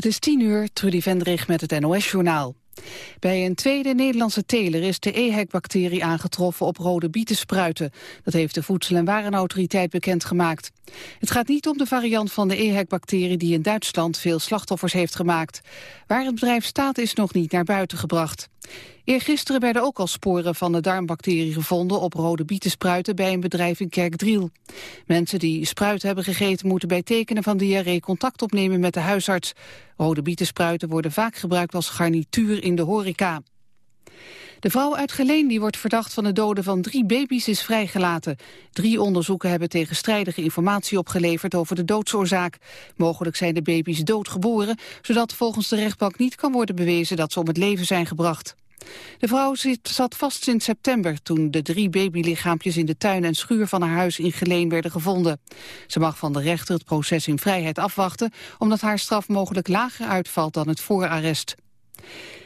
Het is tien uur, Trudy Vendrig met het NOS-journaal. Bij een tweede Nederlandse teler is de EHEC-bacterie aangetroffen op rode bietenspruiten. Dat heeft de Voedsel- en Warenautoriteit bekendgemaakt. Het gaat niet om de variant van de EHEC-bacterie die in Duitsland veel slachtoffers heeft gemaakt. Waar het bedrijf staat is nog niet naar buiten gebracht. Eergisteren werden ook al sporen van de darmbacterie gevonden op rode bietenspruiten bij een bedrijf in Kerkdriel. Mensen die spruiten hebben gegeten moeten bij tekenen van diarree contact opnemen met de huisarts. Rode bietenspruiten worden vaak gebruikt als garnituur in de De vrouw uit Geleen die wordt verdacht van de doden van drie baby's is vrijgelaten. Drie onderzoeken hebben tegenstrijdige informatie opgeleverd over de doodsoorzaak. Mogelijk zijn de baby's doodgeboren, zodat volgens de rechtbank niet kan worden bewezen dat ze om het leven zijn gebracht. De vrouw zit, zat vast sinds september toen de drie babylichaampjes in de tuin en schuur van haar huis in Geleen werden gevonden. Ze mag van de rechter het proces in vrijheid afwachten omdat haar straf mogelijk lager uitvalt dan het voorarrest.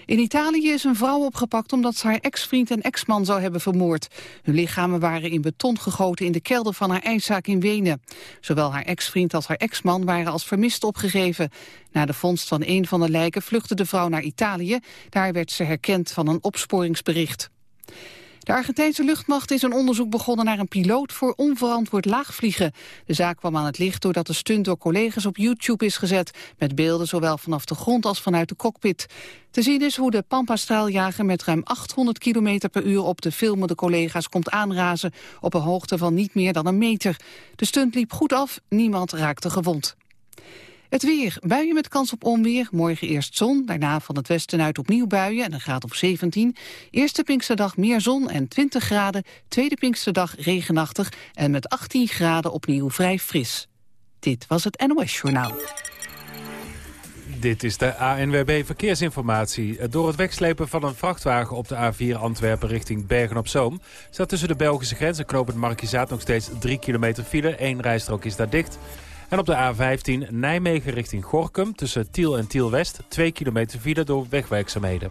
In Italië is een vrouw opgepakt omdat ze haar ex-vriend en ex-man zou hebben vermoord. Hun lichamen waren in beton gegoten in de kelder van haar eindzaak in Wenen. Zowel haar ex-vriend als haar ex-man waren als vermist opgegeven. Na de vondst van een van de lijken vluchtte de vrouw naar Italië. Daar werd ze herkend van een opsporingsbericht. De Argentijnse luchtmacht is een onderzoek begonnen naar een piloot voor onverantwoord laagvliegen. De zaak kwam aan het licht doordat de stunt door collega's op YouTube is gezet, met beelden zowel vanaf de grond als vanuit de cockpit. Te zien is hoe de Pampa-straaljager met ruim 800 km per uur op de filmende collega's komt aanrazen op een hoogte van niet meer dan een meter. De stunt liep goed af, niemand raakte gewond. Het weer. Buien met kans op onweer. Morgen eerst zon, daarna van het westen uit opnieuw buien en een graad op 17. Eerste Pinksterdag meer zon en 20 graden. Tweede Pinksterdag regenachtig en met 18 graden opnieuw vrij fris. Dit was het NOS Journaal. Dit is de ANWB Verkeersinformatie. Door het wegslepen van een vrachtwagen op de A4 Antwerpen richting Bergen-op-Zoom... staat tussen de Belgische grens en knooppunt Markizaat nog steeds 3 kilometer file. Eén rijstrook is daar dicht... En op de A15 Nijmegen richting Gorkum tussen Tiel en Tiel-West... 2 kilometer file door wegwerkzaamheden.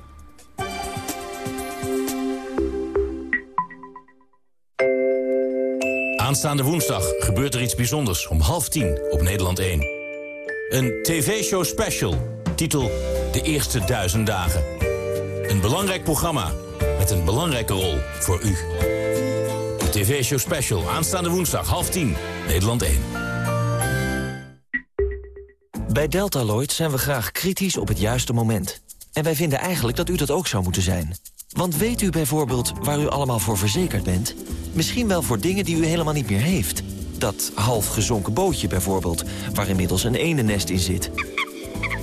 Aanstaande woensdag gebeurt er iets bijzonders om half tien op Nederland 1. Een tv-show special, titel De Eerste Duizend Dagen. Een belangrijk programma met een belangrijke rol voor u. De tv-show special, aanstaande woensdag half tien, Nederland 1. Bij Deltaloid zijn we graag kritisch op het juiste moment. En wij vinden eigenlijk dat u dat ook zou moeten zijn. Want weet u bijvoorbeeld waar u allemaal voor verzekerd bent? Misschien wel voor dingen die u helemaal niet meer heeft. Dat half gezonken bootje bijvoorbeeld, waar inmiddels een eenennest in zit.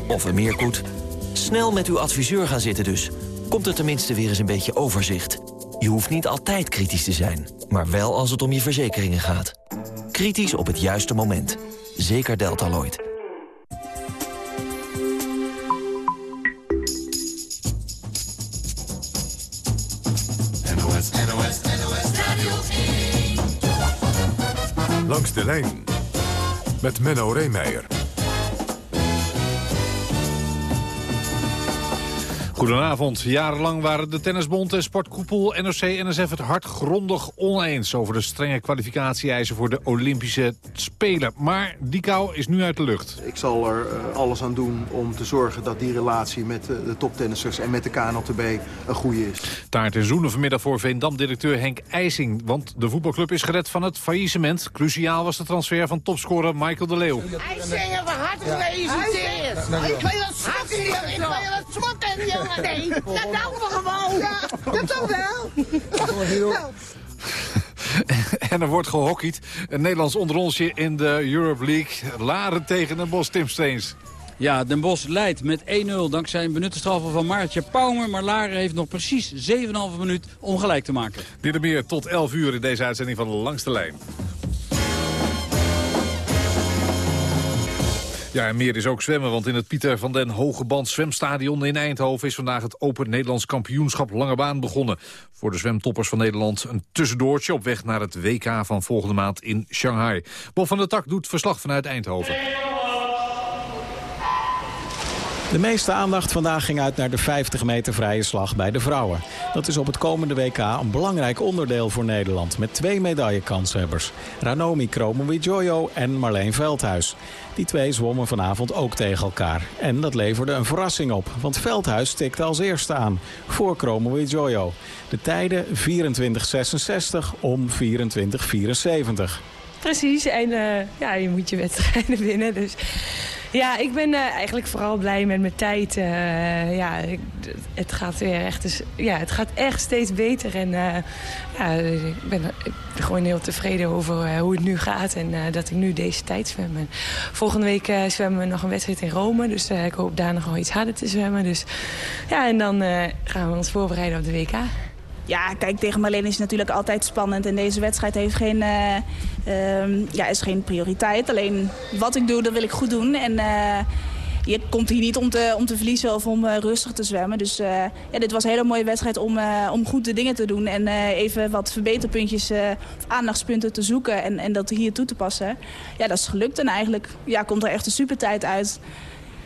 Of een meerkoet. Snel met uw adviseur gaan zitten dus. Komt er tenminste weer eens een beetje overzicht. Je hoeft niet altijd kritisch te zijn, maar wel als het om je verzekeringen gaat. Kritisch op het juiste moment. Zeker Deltaloid. Langs de lijn met Menno Reemeijer. Goedenavond. Jarenlang waren de Tennisbond en sportkoepel NOC-NSF het hardgrondig oneens... over de strenge kwalificatie-eisen voor de Olympische Spelen. Maar die kou is nu uit de lucht. Ik zal er uh, alles aan doen om te zorgen dat die relatie met uh, de toptennissers... en met de KNLTB een goede is. Taart en zoenen vanmiddag voor Veendam-directeur Henk IJsing. Want de voetbalclub is gered van het faillissement. Cruciaal was de transfer van topscorer Michael de Leeuw. IJsing, we hartelijk gefeliciteerd. Ik wil het smokken, ik wil het smokken, jongen. Nee, dat doen we gewoon. Ja, dat toch wel. en er wordt gehockeyd. Een Nederlands onderonsje in de Europe League. Laren tegen Den Bosch, Tim Steens. Ja, Den Bosch leidt met 1-0 dankzij een benutte straffen van Maartje Pauwmer. Maar Laren heeft nog precies 7,5 minuut om gelijk te maken. Dit en meer tot 11 uur in deze uitzending van de Langste Lijn. Ja, en meer is ook zwemmen, want in het Pieter van den Hogeband zwemstadion in Eindhoven is vandaag het Open Nederlands kampioenschap Lange Baan begonnen. Voor de zwemtoppers van Nederland een tussendoortje op weg naar het WK van volgende maand in Shanghai. Bob van der Tak doet verslag vanuit Eindhoven. De meeste aandacht vandaag ging uit naar de 50 meter vrije slag bij de vrouwen. Dat is op het komende WK een belangrijk onderdeel voor Nederland... met twee medaillekanshebbers. Ranomi Kromowidjojo en Marleen Veldhuis. Die twee zwommen vanavond ook tegen elkaar. En dat leverde een verrassing op, want Veldhuis tikte als eerste aan. Voor Kromowidjojo. De tijden 24.66 om 24.74. Precies, en uh, ja, je moet je wedstrijden winnen. Dus ja, ik ben uh, eigenlijk vooral blij met mijn tijd. Uh, ja, het gaat weer echt, dus, ja, het gaat echt steeds beter. En ja, ik ben, gewoon heel tevreden over hoe het nu gaat. En dat ik nu deze tijd zwem. En volgende week zwemmen we nog een wedstrijd in Rome. Dus ik hoop daar nog wel iets harder te zwemmen. Dus ja, en dan gaan we ons voorbereiden op de WK. Ja, kijk, tegen Marleen is natuurlijk altijd spannend. En deze wedstrijd heeft geen, uh, uh, ja, is geen prioriteit. Alleen wat ik doe, dat wil ik goed doen. En uh, je komt hier niet om te, om te verliezen of om rustig te zwemmen. Dus ja, dit was een hele mooie wedstrijd om, om goed de dingen te doen. En even wat verbeterpuntjes, aandachtspunten te zoeken en, en dat hier toe te passen. Ja, dat is gelukt. En eigenlijk ja, komt er echt een super tijd uit.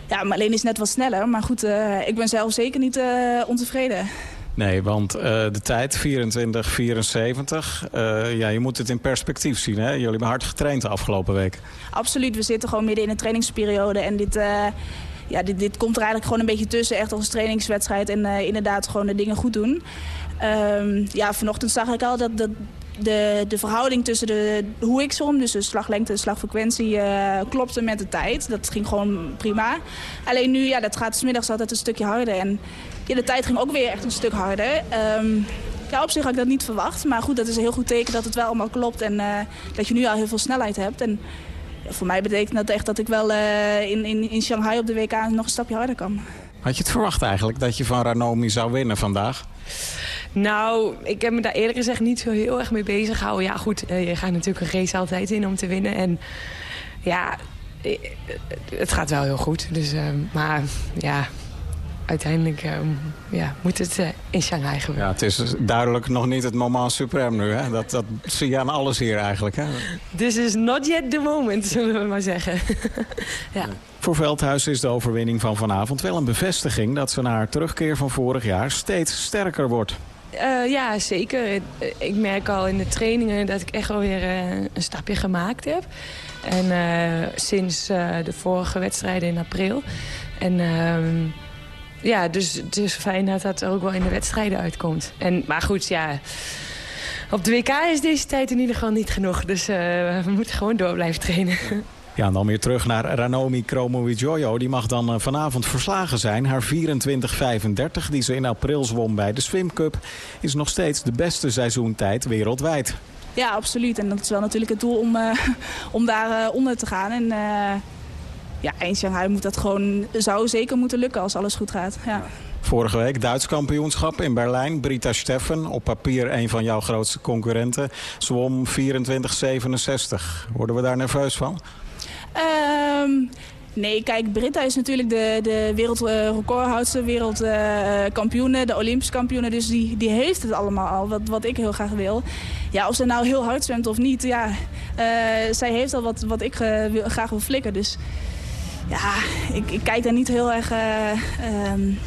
Ja, Marleen is net wat sneller. Maar goed, ik ben zelf zeker niet ontevreden. Nee, want uh, de tijd, 24, 74, uh, ja, je moet het in perspectief zien. Hè? Jullie hebben hard getraind de afgelopen week. Absoluut, we zitten gewoon midden in een trainingsperiode. En dit, uh, ja, dit, dit komt er eigenlijk gewoon een beetje tussen. Echt als trainingswedstrijd en inderdaad gewoon de dingen goed doen. Um, ja, vanochtend zag ik al dat, de, de verhouding tussen de, hoe ik zwom, dus de slaglengte en slagfrequentie, klopte met de tijd. Dat ging gewoon prima. Alleen nu, ja, dat gaat smiddags altijd een stukje harder. En ja, de tijd ging ook weer echt een stuk harder. Um, ja, op zich had ik dat niet verwacht. Maar goed, dat is een heel goed teken dat het wel allemaal klopt. En uh, dat je nu al heel veel snelheid hebt. En ja, voor mij betekent dat echt dat ik wel uh, in, in, in Shanghai op de WK nog een stapje harder kan. Had je het verwacht eigenlijk dat je van Ranomi zou winnen vandaag? Nou, ik heb me daar eerlijk gezegd niet zo heel erg mee bezig gehouden. Ja goed, je gaat natuurlijk een race altijd in om te winnen. En ja, het gaat wel heel goed. Dus, uh, maar ja, uiteindelijk uh, ja, moet het uh, in Shanghai gebeuren. Ja, het is duidelijk nog niet het moment suprême nu. Hè? Dat, dat zie je aan alles hier eigenlijk. Hè? This is not yet the moment, zullen we maar zeggen. ja. Voor Veldhuis is de overwinning van vanavond wel een bevestiging... dat ze na haar terugkeer van vorig jaar steeds sterker wordt. Uh, ja, zeker. Ik merk al in de trainingen dat ik echt alweer uh, een stapje gemaakt heb. En uh, sinds de vorige wedstrijden in april. En ehm, ja, dus het is fijn dat dat ook wel in de wedstrijden uitkomt. En, maar goed, ja... Op de WK is deze tijd in ieder geval niet genoeg. Dus we moeten gewoon door blijven trainen. Ja, en dan weer terug naar Ranomi Kromowidjojo. Die mag dan vanavond verslagen zijn. Haar 24-35 die ze in april zwom bij de Swim Cup... is nog steeds de beste seizoentijd wereldwijd. Ja, absoluut. En dat is wel natuurlijk het doel om, uh, om daar uh, onder te gaan. En uh, ja, Shanghai moet dat gewoon, zou zeker moeten lukken als alles goed gaat. Ja. Vorige week Duits kampioenschap in Berlijn. Brita Steffen, op papier een van jouw grootste concurrenten, zwom 24-67. Worden we daar nerveus van? Um, nee, kijk, Britta is natuurlijk de, de wereldrecordhoudster, wereldkampioene, uh, de Olympisch kampioene. Dus die, die heeft het allemaal al, wat, wat ik heel graag wil. Ja, of ze nou heel hard zwemt of niet, ja, uh, zij heeft al wat, wat ik uh, wil, graag wil flikken. Dus ja, ik, ik kijk daar niet heel erg... Um,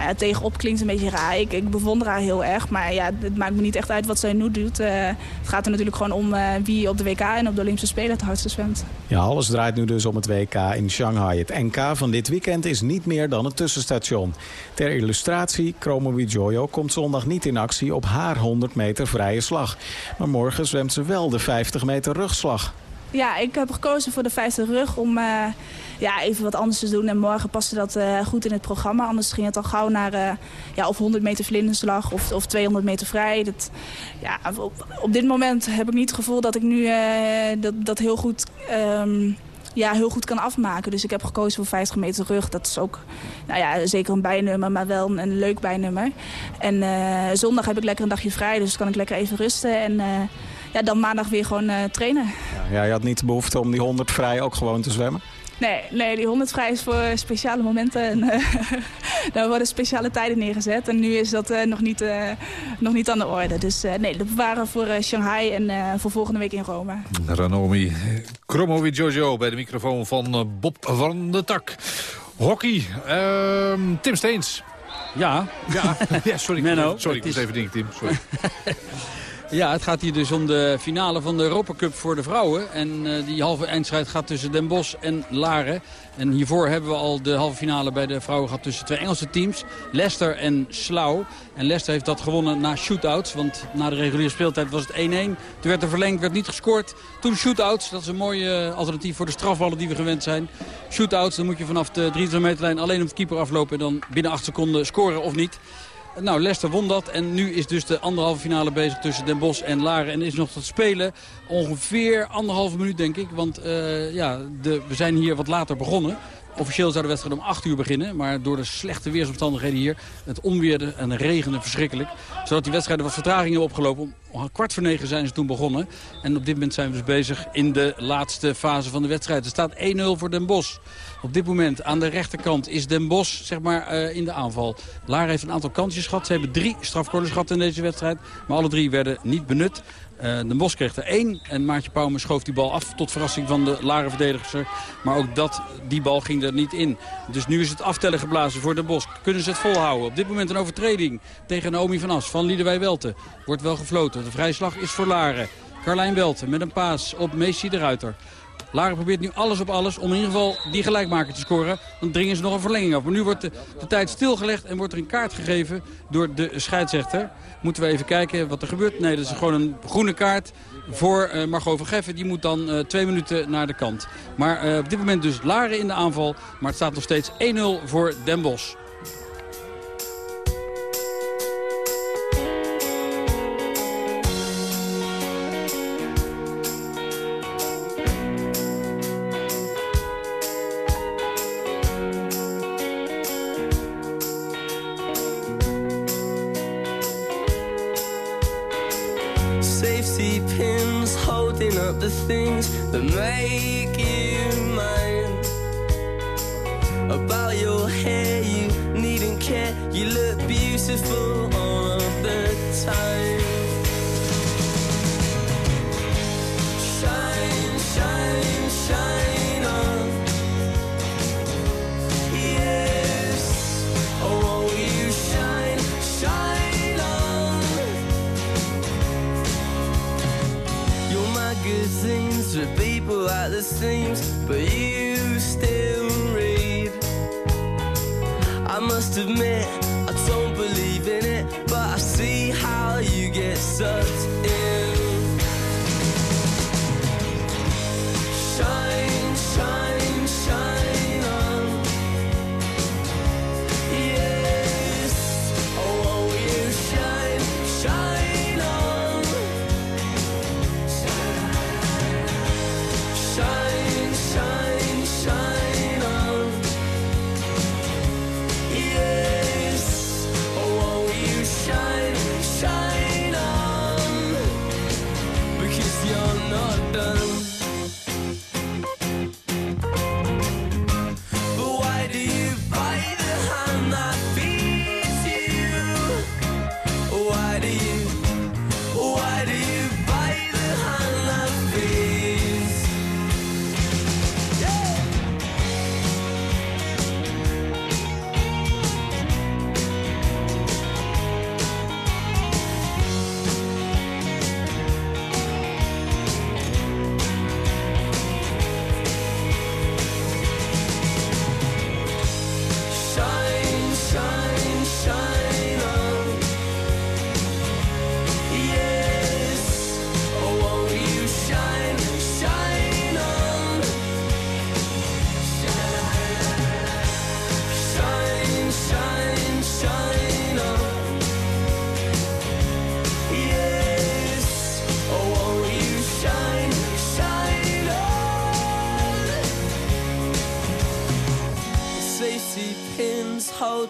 nou ja, tegenop klinkt een beetje raar. Ik, bewonder haar heel erg. Maar ja, het maakt me niet echt uit wat zij nu doet. Uh, het gaat er natuurlijk gewoon om uh, wie op de WK en op de Olympische Spelen het hardste zwemt. Ja, alles draait nu dus om het WK in Shanghai. Het NK van dit weekend is niet meer dan het tussenstation. Ter illustratie, Kromowidjojo komt zondag niet in actie op haar 100 meter vrije slag. Maar morgen zwemt ze wel de 50 meter rugslag. Ja, ik heb gekozen voor de 50 rug om uh, ja, even wat anders te doen. En morgen paste dat uh, goed in het programma. Anders ging het al gauw naar uh, ja, of 100 meter vlinderslag of, of 200 meter vrij. Dat, ja, op, dit moment heb ik niet het gevoel dat ik nu dat, dat heel goed... Um, ja, heel goed kan afmaken. Dus ik heb gekozen voor 50 meter rug. Dat is ook nou ja, zeker een bijnummer, maar wel een, een leuk bijnummer. En zondag heb ik lekker een dagje vrij, dus kan ik lekker even rusten. En ja, dan maandag weer gewoon uh, trainen. Ja, je had niet de behoefte om die 100 vrij ook gewoon te zwemmen? Nee, nee, die 100 vrij is voor speciale momenten. En, uh, daar worden speciale tijden neergezet. En nu is dat uh, nog, niet, uh, nog niet aan de orde. Dus nee, dat bewaren voor Shanghai en voor volgende week in Rome. Ranomi Kromovi Jojo bij de microfoon van Bob van de Tak. Hockey. Ehm, Tim Steens. Ja. Ja, ja sorry. Menno, sorry, ik moest is- even denken, Tim. Sorry. Ja, het gaat hier dus om de finale van de Europa Cup voor de vrouwen. En eh, die halve eindstrijd gaat tussen Den Bosch en Laren. En hiervoor hebben we al de halve finale bij de vrouwen gehad tussen twee Engelse teams. Leicester en Slough. En Leicester heeft dat gewonnen na shootouts. Want na de reguliere speeltijd was het 1-1. Toen werd er verlengd, werd niet gescoord. Toen shootouts. Dat is een mooi eh, alternatief voor de strafballen die we gewend zijn. Shootouts, dan moet je vanaf de 23 meterlijn alleen op de keeper aflopen. En dan binnen 8 seconden scoren of niet. Nou, Leicester won dat en nu is dus de anderhalve finale bezig tussen Den Bosch en Laren. En is nog tot spelen ongeveer anderhalve minuut, denk ik. Want eh, ja, de, we zijn hier wat later begonnen. Officieel zou de wedstrijd om 8 uur beginnen. Maar door de slechte weersomstandigheden hier, het onweerde en regenen verschrikkelijk. Zodat die wedstrijden wat vertraging hebben opgelopen. Om kwart voor negen zijn ze toen begonnen. En op dit moment zijn we dus bezig in de laatste fase van de wedstrijd. Er staat 1-0 voor Den Bosch. Op dit moment aan de rechterkant is Den Bosch zeg maar, eh, in de aanval. Lara heeft een aantal kansjes gehad. Ze hebben drie strafcorners gehad in deze wedstrijd. Maar alle drie werden niet benut. Eh Den Bosch kreeg er één. En Maartje Pauwme schoof die bal af tot verrassing van de Laren-verdedigster. Maar ook dat, die bal ging er niet in. Dus nu is het aftellen geblazen voor Den Bosch. Kunnen ze het volhouden? Op dit moment een overtreding tegen Naomi van As van Liedewij Welte. Wordt wel gefloten. De vrijslag is voor Laren. Carlijn Welte met een paas op Messi de Ruiter. Laren probeert nu alles op alles om in ieder geval die gelijkmaker te scoren. Dan dringen ze nog een verlenging af. Maar nu wordt de, de tijd stilgelegd en wordt er een kaart gegeven door de scheidsrechter. Moeten we even kijken wat er gebeurt. Nee, dat is gewoon een groene kaart voor eh, Margot van Geffen. Die moet dan eh, twee minuten naar de kant. Maar eh, op dit moment dus Laren in de aanval. Maar het staat nog steeds 1-0 voor Den Bosch.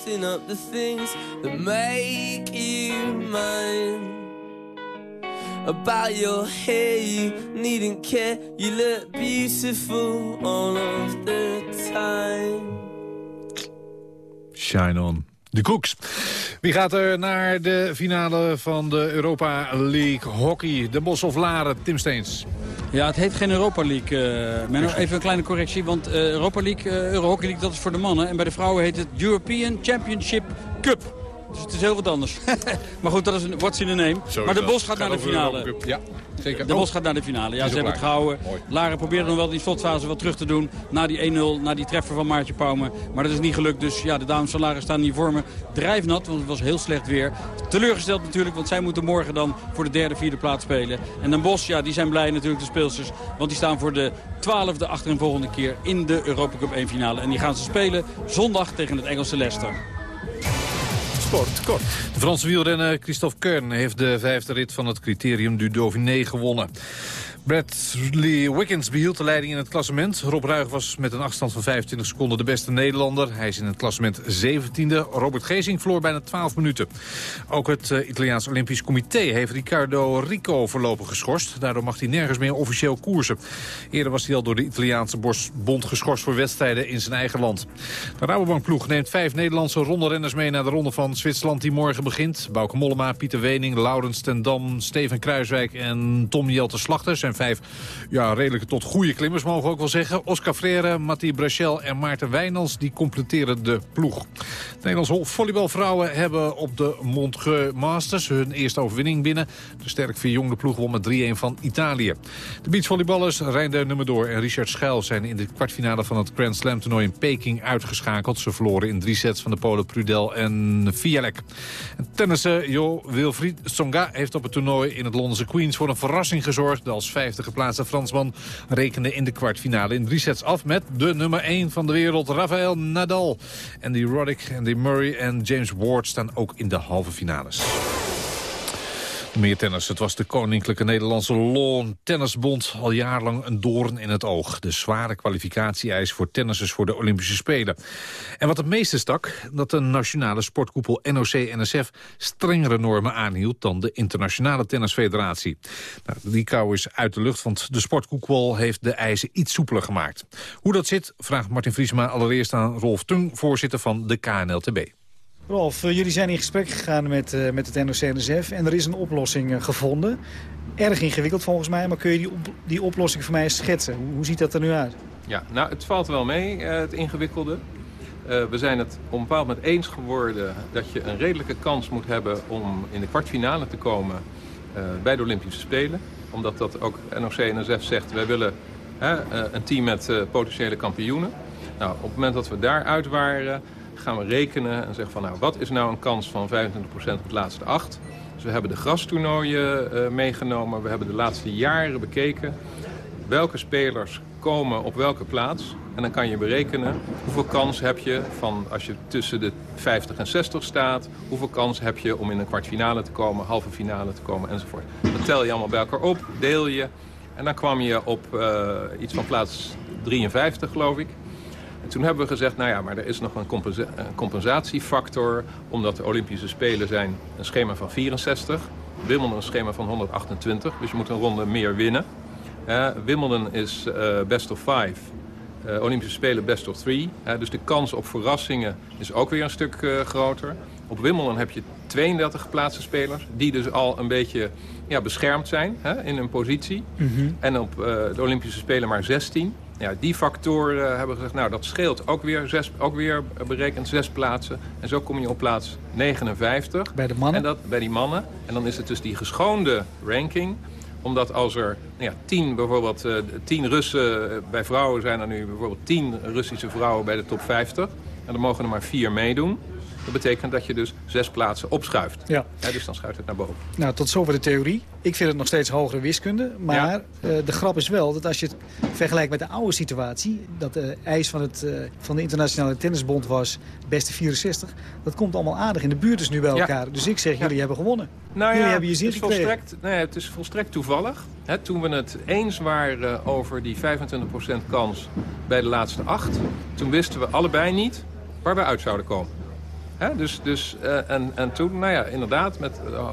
Holding up the things that make you mine. About your hair, you needn't care. You look beautiful all of the time. Shine on. De Koeks. Wie gaat er naar de finale van de Europa League Hockey? De Bos of Laren, Tim Steens. Ja, het heet geen Europa League. eh Menno. Even een kleine correctie, want eh, Europa League, eh Euro Hockey League, dat is voor de mannen. En bij de vrouwen heet het European Championship Cup. Dus het is heel wat anders. maar goed, dat is een, what's in the name. Maar de. Bos gaat, naar de finale. Ja, zeker. De Oh, Bos gaat naar de finale. Ja, ze hebben het gehouden. Mooi. Laren probeerde nog wel die slotfase wat terug te doen. Na die 1-0, na die treffer van Maartje Pauwme. Maar dat is niet gelukt. Dus ja, de dames van Laren staan hier voor me drijfnat. Want het was heel slecht weer. Teleurgesteld natuurlijk, want zij moeten morgen dan voor de derde, vierde plaats spelen. En Den Bos, ja, die zijn blij natuurlijk de speelsters. Want die staan voor de twaalfde achter en volgende keer in de Europa Cup 1 finale. En die gaan ze spelen zondag tegen het Engelse Leicester. Sport, kort. De Franse wielrenner Christophe Kern heeft de vijfde rit van het criterium du Dauphiné gewonnen. Bradley Wiggins behield de leiding in het klassement. Rob Ruig was met een afstand van 25 seconden de beste Nederlander. Hij is in het klassement 17e. Robert Gezing verloor bijna 12 minuten. Ook het eh, Italiaans Olympisch Comité heeft Riccardo Rico voorlopig geschorst. Daardoor mag hij nergens meer officieel koersen. Eerder was hij al door de Italiaanse bond geschorst voor wedstrijden in zijn eigen land. De Rabobankploeg neemt vijf Nederlandse rondrenners mee naar de ronde van Zwitserland die morgen begint. Bauke Mollema, Pieter Wening, Laurens ten Dam, Steven Kruiswijk en Tom Jelte Slachter vijf ja, redelijke tot goede klimmers, mogen we ook wel zeggen. Oscar Freire, Mathieu Brachel en Maarten Wijnals die completeren de ploeg. De Nederlandse volleybalvrouwen hebben op de Montreux Masters hun eerste overwinning binnen. De sterk verjongde ploeg won met 3-1 van Italië. De beachvolleyballers Reinder Nummerdoor en Richard Schuil zijn in de kwartfinale van het Grand Slam toernooi in Peking uitgeschakeld. Ze verloren in drie sets van de Polen Prudel en Fialek. En tennisser Jo Wilfried Tsonga heeft op het toernooi in het Londense Queens voor een verrassing gezorgd. Als vijfde geplaatste Fransman rekende in de kwartfinale in drie sets af met de nummer 1 van de wereld, Rafael Nadal. En die Roddick, Andy Murray en James Ward staan ook in de halve finales. Meer tennis. Het was de Koninklijke Nederlandse Lawn Tennisbond al jarenlang een doorn in het oog. De zware kwalificatie-eis voor tennissers voor de Olympische Spelen. En wat het meeste stak, dat de nationale sportkoepel NOC-NSF strengere normen aanhield dan de Internationale Tennisfederatie. Nou, die kou is uit de lucht, want de sportkoepel heeft de eisen iets soepeler gemaakt. Hoe dat zit, vraagt Martin Vriesma allereerst aan Rolf Tung, voorzitter van de KNLTB. Rolf, eh, jullie zijn in gesprek gegaan met, eh, met het NOC-NSF en er is een oplossing eh, gevonden. Erg ingewikkeld volgens mij, maar kun je die, die oplossing voor mij eens schetsen? Hoe, hoe ziet dat er nu uit? Ja, nou, het valt wel mee, het ingewikkelde. We zijn het op een bepaald moment eens geworden dat je een redelijke kans moet hebben om in de kwartfinale te komen bij de Olympische Spelen. Omdat dat ook NOC-NSF zegt, wij willen een team met potentiële kampioenen. Nou, op het moment dat we daaruit waren, gaan we rekenen en zeggen van nou, wat is nou een kans van 25% op het laatste acht? Dus we hebben de grastoernooien eh, meegenomen, we hebben de laatste jaren bekeken welke spelers komen op welke plaats. En dan kan je berekenen hoeveel kans heb je van als je tussen de 50 en 60 staat. Hoeveel kans heb je om in een kwartfinale te komen, halve finale te komen enzovoort. Dat tel je allemaal bij elkaar op, deel je. En dan kwam je op eh, iets van plaats 53 geloof ik. En toen hebben we gezegd, nou ja, maar er is nog een, compensa- een compensatiefactor... omdat de Olympische Spelen zijn een schema van 64. Wimbledon een schema van 128, dus je moet een ronde meer winnen. Eh, Wimbledon is eh, best of five. Eh, Olympische Spelen best of three. Dus de kans op verrassingen is ook weer een stuk groter. Op Wimbledon heb je 32 geplaatste spelers... die dus al een beetje ja, beschermd zijn hè, in hun positie. En op de Olympische Spelen maar 16. Ja, die factoren hebben gezegd, nou dat scheelt ook weer, zes, ook weer berekend zes plaatsen. En zo kom je op plaats 59. Bij de mannen? En dat, bij die mannen. En dan is het dus die geschoonde ranking omdat als er nou ja, tien, bijvoorbeeld, eh, tien Russen, eh, bij vrouwen zijn er nu bijvoorbeeld tien Russische vrouwen bij de top 50. En dan mogen er maar vier meedoen. Dat betekent dat je dus zes plaatsen opschuift. Ja. dus dan schuift het naar boven. Nou, tot zover de theorie. Ik vind het nog steeds hogere wiskunde. Maar eh, de grap is wel dat als je het vergelijkt met de oude situatie... dat de eis van, het, eh, van de Internationale Tennisbond was beste 64... dat komt allemaal aardig in de buurt dus nu bij Ja. elkaar. Dus ik zeg, jullie hebben gewonnen. Nou jullie ja, hebben je zin het is, gekregen. volstrekt, nee, het is volstrekt toevallig. Toen we het eens waren over die 25% kans bij de laatste acht... toen wisten we allebei niet waar we uit zouden komen. Dus, dus, eh, en, en toen, nou ja, inderdaad, met eh,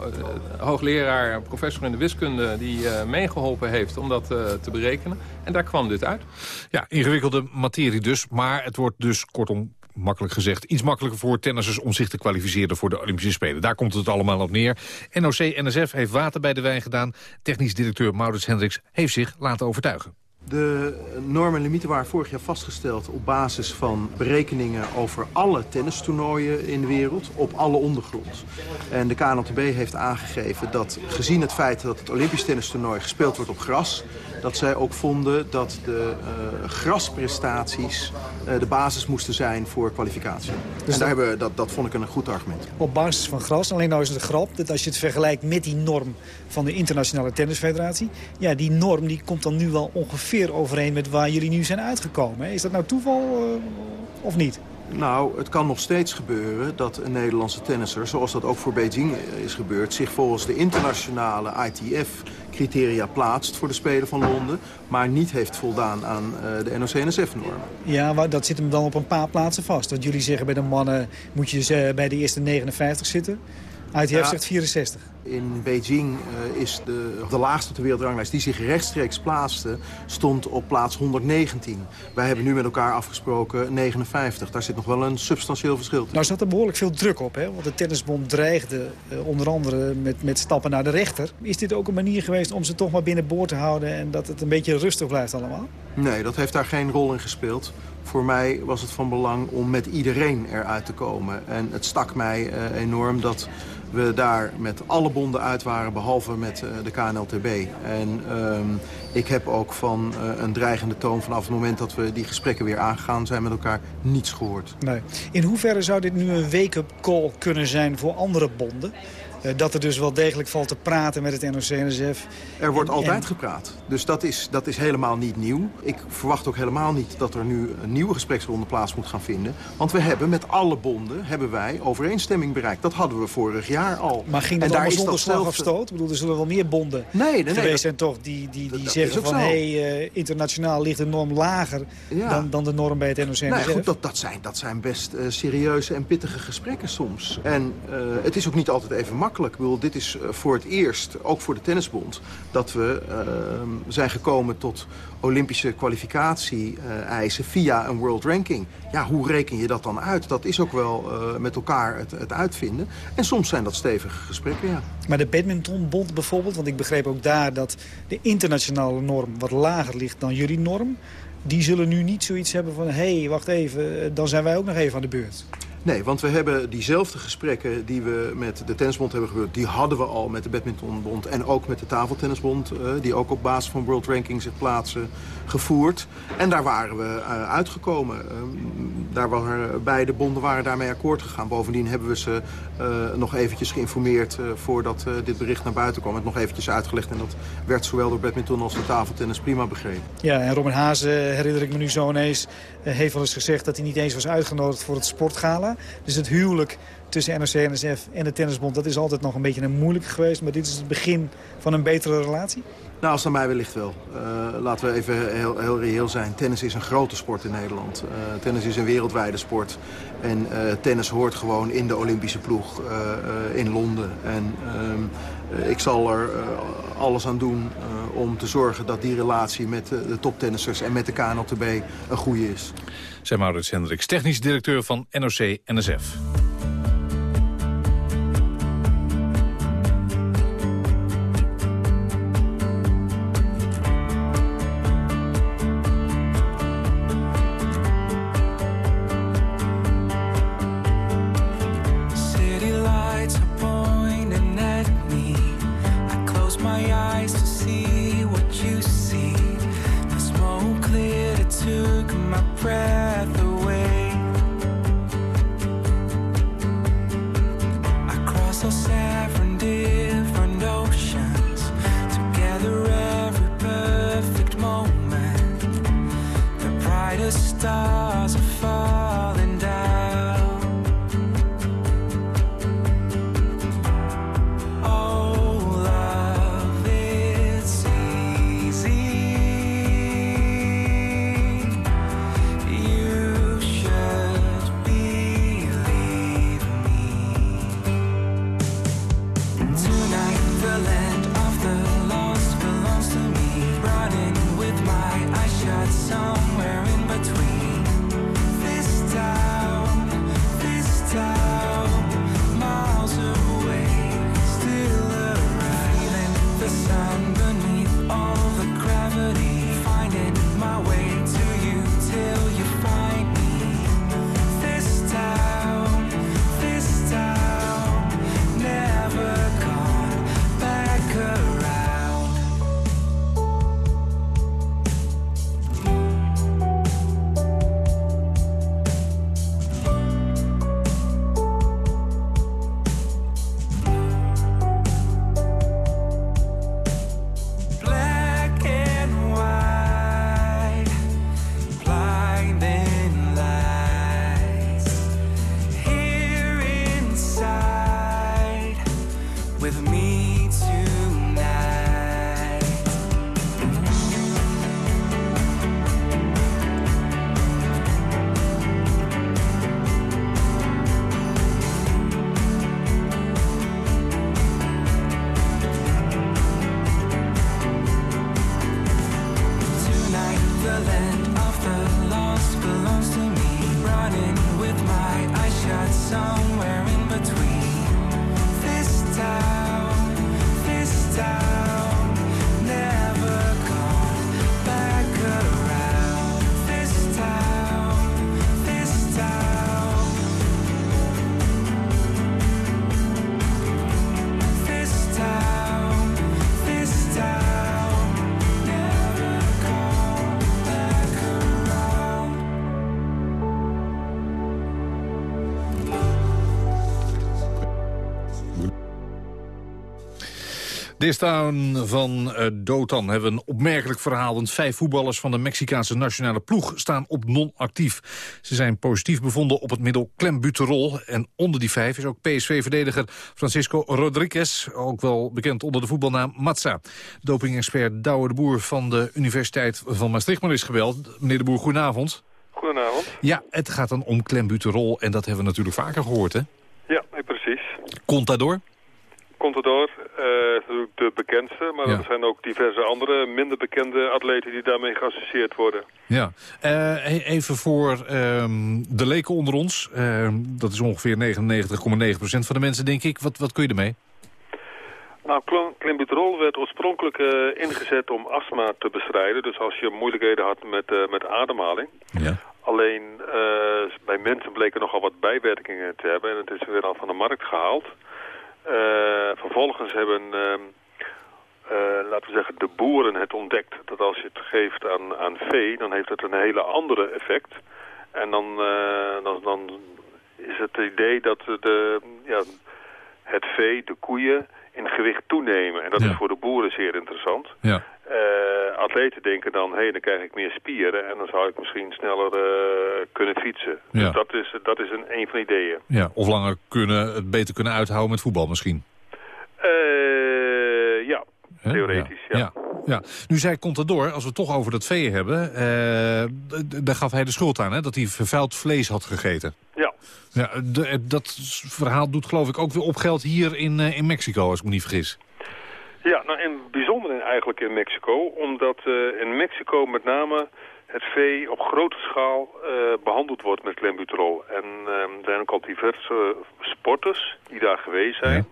hoogleraar, professor in de wiskunde... die eh, meegeholpen heeft om dat te berekenen. En daar kwam dit uit. Ja, ingewikkelde materie dus. Maar het wordt dus kortom makkelijk gezegd, iets makkelijker voor tennissers om zich te kwalificeren voor de Olympische Spelen. Daar komt het allemaal op neer. NOC-NSF heeft water bij de wijn gedaan. Technisch directeur Maurits Hendricks heeft zich laten overtuigen. De normen en limieten waren vorig jaar vastgesteld op basis van berekeningen over alle tennistoernooien in de wereld, op alle ondergrond. En de KNLTB heeft aangegeven dat gezien het feit dat het Olympisch tennistoernooi gespeeld wordt op gras, dat zij ook vonden dat de uh, grasprestaties uh, de basis moesten zijn voor kwalificatie. Dus en daar hebben, dat, dat vond ik een goed argument. Op basis van gras, alleen nou is het de grap dat als je het vergelijkt met die norm van de Internationale Tennisfederatie, ja, die norm die komt dan nu wel ongeveer overeen met waar jullie nu zijn uitgekomen. Hè? Is dat nou toeval uh, of niet? Nou, het kan nog steeds gebeuren dat een Nederlandse tennisser... zoals dat ook voor Beijing is gebeurd... zich volgens de internationale ITF-criteria plaatst voor de Spelen van Londen... maar niet heeft voldaan aan uh, de NOC-NSF-normen. Ja, maar dat zit hem dan op een paar plaatsen vast. Want jullie zeggen bij de mannen moet je uh, bij de eerste 59 zitten... ITF ja, zegt 64. In Beijing uh, is de, de laagste op de wereldranglijst die zich rechtstreeks plaatste... stond op plaats 119. Wij hebben nu met elkaar afgesproken 59. Daar zit nog wel een substantieel verschil tussen. Nou zat er behoorlijk veel druk op, hè? want de tennisbond dreigde uh, onder andere met, met stappen naar de rechter. Is dit ook een manier geweest om ze toch maar binnenboord te houden... en dat het een beetje rustig blijft allemaal? Nee, dat heeft daar geen rol in gespeeld. Voor mij was het van belang om met iedereen eruit te komen. En het stak mij uh, enorm dat we daar met alle bonden uit waren, behalve met uh, de KNLTB. En uh, ik heb ook van uh, een dreigende toon vanaf het moment dat we die gesprekken weer aangegaan zijn met elkaar niets gehoord. Nee. In hoeverre zou dit nu een wake-up call kunnen zijn voor andere bonden? Uh, dat er dus wel degelijk valt te praten met het NOC-NSF. Er wordt en, altijd en... gepraat. Dus dat is, dat is helemaal niet nieuw. Ik verwacht ook helemaal niet dat er nu een nieuwe gespreksronde plaats moet gaan vinden. Want we hebben met alle bonden hebben wij overeenstemming bereikt. Dat hadden we vorig jaar al. Maar ging dat en daar zonder slagafstoot? Ik bedoel, er zullen wel meer bonden nee, nee, nee, geweest dat, zijn toch die, die, die zeggen van... hé, hey, uh, internationaal ligt de norm lager ja. dan, dan de norm bij het NOC-NSF. Nee, goed, dat, dat, zijn, dat zijn best uh, serieuze en pittige gesprekken soms. En het is ook niet altijd even makkelijk. Ik bedoel, dit is voor het eerst, ook voor de tennisbond... dat we uh, zijn gekomen tot Olympische kwalificatie-eisen via een world ranking. Ja, hoe reken je dat dan uit? Dat is ook wel uh, met elkaar het, het, uitvinden. En soms zijn dat stevige gesprekken, ja. Maar de badmintonbond bijvoorbeeld, want ik begreep ook daar... dat de internationale norm wat lager ligt dan jullie norm... die zullen nu niet zoiets hebben van... hé, hey, wacht even, dan zijn wij ook nog even aan de beurt. Nee, want we hebben diezelfde gesprekken die we met de Tennisbond hebben gebeurd... die hadden we al met de Badmintonbond en ook met de Tafeltennisbond... Uh, die ook op basis van World Ranking zich plaatsen, gevoerd. En daar waren we uh, uitgekomen. Uh, daar waren, beide bonden waren daarmee akkoord gegaan. Bovendien hebben we ze uh, nog eventjes geïnformeerd... voordat dit bericht naar buiten kwam. Het nog eventjes uitgelegd en dat werd zowel door badminton als de tafeltennis prima begrepen. Ja, en Robin Hazen, herinner ik me nu zo ineens... heeft wel eens gezegd dat hij niet eens was uitgenodigd voor het sportgala... Dus het huwelijk tussen NOC, NSF en de Tennisbond... dat is altijd nog een beetje een moeilijk geweest. Maar dit is het begin van een betere relatie? Nou, als het aan mij wellicht wel. Uh, laten we even heel, heel reëel zijn. Tennis is een grote sport in Nederland. Uh, tennis is een wereldwijde sport. En uh, tennis hoort gewoon in de Olympische ploeg in Londen. En ik zal er alles aan doen om te zorgen dat die relatie met de toptennissers en met de KNLTB een goede is. Zij Maurits Hendricks, technisch directeur van NOC-NSF. This Town van eh, Dotan hebben we een opmerkelijk verhaal. Want vijf voetballers van de Mexicaanse nationale ploeg staan op non-actief. Ze zijn positief bevonden op het middel klembuterol. En onder die vijf is ook PSV-verdediger Francisco Rodriguez... ook wel bekend onder de voetbalnaam Matza. Dopingexpert Douwe de Boer van de Universiteit van Maastricht maar is gebeld. Meneer de Boer, goedenavond. Goedenavond. Ja, het gaat dan om klembuterol en dat hebben we natuurlijk vaker gehoord, hè? Ja, precies. Contador? Contador eh, is natuurlijk de bekendste, maar Ja. er zijn ook diverse andere minder bekende atleten die daarmee geassocieerd worden. Ja, Eh, e- even voor ehm, de leken onder ons. Ehm, dat is ongeveer 99,9% van de mensen, denk ik. Wat, wat kun je ermee? Nou, klim- klimbuterol werd oorspronkelijk eh, ingezet om astma te bestrijden. Dus als je moeilijkheden had met, eh, met ademhaling. Ja. Alleen eh, bij mensen bleken nogal wat bijwerkingen te hebben en het is weer al van de markt gehaald. Eh, vervolgens hebben, eh, laten we zeggen, de boeren het ontdekt dat als je het geeft aan, aan vee, dan heeft het een hele andere effect. En dan, eh, dan, dan is het idee dat de, ja, het vee, de koeien, in gewicht toenemen. En dat is voor de boeren zeer interessant. Ja. Eh, atleten denken dan, hé, dan krijg ik meer spieren en dan zou ik misschien sneller eh, kunnen fietsen. Ja. Dus dat is, dat is een, een van de ideeën. Ja, of langer kunnen, het beter kunnen uithouden met voetbal misschien. Eh, ja, theoretisch, ja. Ja. ja. Nu zei Contador, als we het toch over dat vee hebben... eh, daar gaf hij de schuld aan, hè, dat hij vervuild vlees had gegeten. Ja. Ja, dat verhaal doet geloof ik ook weer op geld hier in, in Mexico, als ik me niet vergis. Ja, nou in bijzonder eigenlijk in Mexico, omdat eh, in Mexico met name het vee op grote schaal eh, behandeld wordt met klembuterol. En eh, er zijn ook al diverse sporters die daar geweest zijn.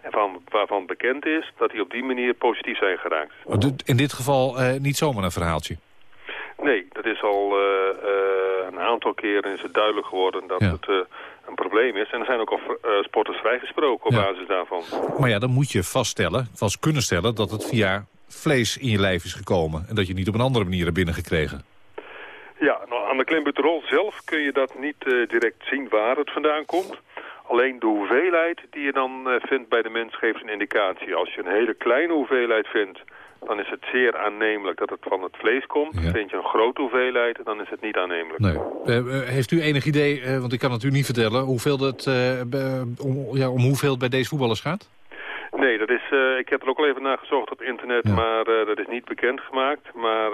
En van, waarvan bekend is dat die op die manier positief zijn geraakt. Oh, In dit geval eh, niet zomaar een verhaaltje. Nee, dat is al een aantal keren is het duidelijk geworden dat het een probleem is. En er zijn ook al eh, sporters vrijgesproken op basis daarvan. Maar ja, dan moet je vaststellen, vast kunnen stellen... dat het via vlees in je lijf is gekomen. En dat je het niet op een andere manier hebt binnengekregen. Ja, nou, aan de klembuterol zelf kun je dat niet eh, direct zien waar het vandaan komt. Alleen de hoeveelheid die je dan eh, vindt bij de mens geeft een indicatie. Als je een hele kleine hoeveelheid vindt, dan is het zeer aannemelijk dat het van het vlees komt. Vind je een grote hoeveelheid, dan is het niet aannemelijk. Nee. Eh, eh, heeft u enig idee, eh, want ik kan het u niet vertellen... Hoeveel dat, om, ja, om hoeveel het bij deze voetballers gaat? Nee, dat is, ik heb er ook al even naar gezocht op internet, maar dat is niet bekendgemaakt. Maar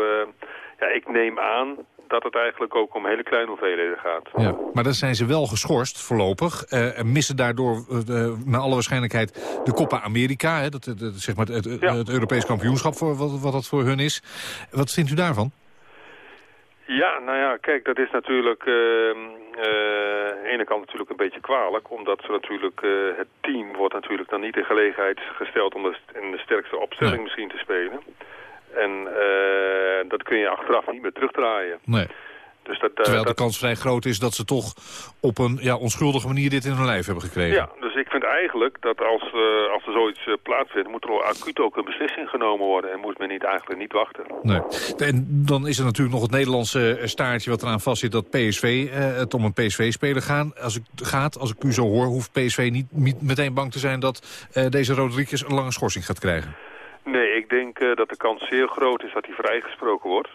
ja, ik neem aan dat het eigenlijk ook om hele kleine hoeveelheden gaat. Ja. Maar dan zijn ze wel geschorst voorlopig. eh, en missen daardoor eh, naar alle waarschijnlijkheid de Copa America. Hè, dat, zeg maar het, het, het Europees kampioenschap, voor, wat, wat dat voor hun is. Wat vindt u daarvan? Ja, nou ja, kijk, dat is natuurlijk eh, aan de ene kant natuurlijk een beetje kwalijk, omdat ze natuurlijk, het team wordt natuurlijk dan niet in gelegenheid gesteld om de, in de sterkste opstelling misschien te spelen. En eh, dat kun je achteraf niet meer terugdraaien. Nee. Dus dat, eh, Terwijl de dat- kans vrij groot is dat ze toch op een ja, onschuldige manier dit in hun lijf hebben gekregen. Ja, dus ik vind eigenlijk dat als, eh, als er zoiets plaatsvindt, moet er al acuut ook een beslissing genomen worden en moet men niet eigenlijk niet wachten. Nee. En dan is er natuurlijk nog het Nederlandse staartje wat eraan vastzit dat PSV, eh, het om een PSV-speler gaan. Als ik, gaat. Als ik u zo hoor, hoeft PSV niet, niet meteen bang te zijn dat deze Rodriguez een lange schorsing gaat krijgen. Nee, ik denk eh, dat de kans zeer groot is dat hij vrijgesproken wordt.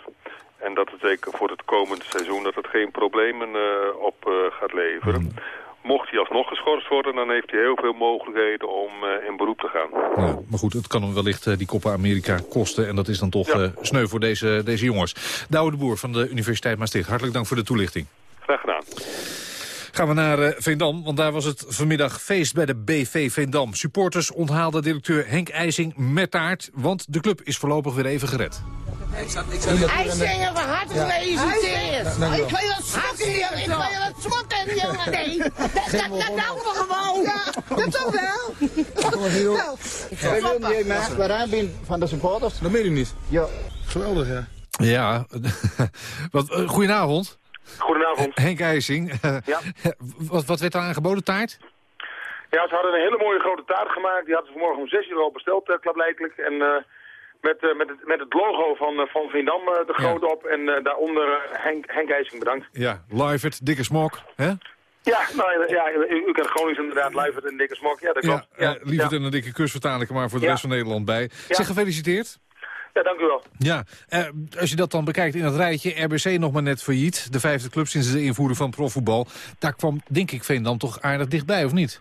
En dat het zeker voor het komende seizoen dat het geen problemen eh, op eh, gaat leveren. Mocht hij alsnog geschorst worden, dan heeft hij heel veel mogelijkheden om in beroep te gaan. Ja, maar goed, het kan hem wellicht die Copa America kosten. En dat is dan toch sneu voor deze, deze jongens. Douwe de Boer van de Universiteit Maastricht, hartelijk dank voor de toelichting. Graag gedaan. Gaan we naar eh, Veendam, want daar was het vanmiddag feest bij de BV Veendam. Supporters onthaalden directeur Henk IJsing met taart, want de club is voorlopig weer even gered. Hij zingen van harte gefeliciteerd. Ik wil dat smokken, jongen. Ik wil dat smokken, jongen. Nee, dat, dat, we gewoon. Ja, dat toch wel? Nou, Wij wilden jij maar waaraan ben van de supporters. Dat meen u niet. Ja. Geweldig, hè? Ja. wat, eh, goedenavond. Goedenavond. Henk IJsing. Ja. wat, wat werd er aangeboden? Taart? Ja, ze hadden een hele mooie grote taart gemaakt. Die hadden ze vanmorgen om 6 uur al besteld, uh, klaarblijkelijk. En eh, met, eh, met, het, met het logo van, eh, van Veendam eh, er groot op. En daaronder Henk, Henk IJsing bedankt. Ja. Livert, dikke smok. Hè? Ja, nou, ja u, u kent Gronings inderdaad, Luivert en Dikke Smok. Ja, dat klopt. Ja, Ja, dan een dikke kus vertaal ik er maar voor de rest van Nederland bij. Zeg, gefeliciteerd. Ja, dank u wel. Ja, eh, als je dat dan bekijkt in het rijtje, RBC nog maar net failliet. De vijfde club sinds de invoering van profvoetbal. Daar kwam, denk ik, Veendam toch aardig dichtbij, of niet?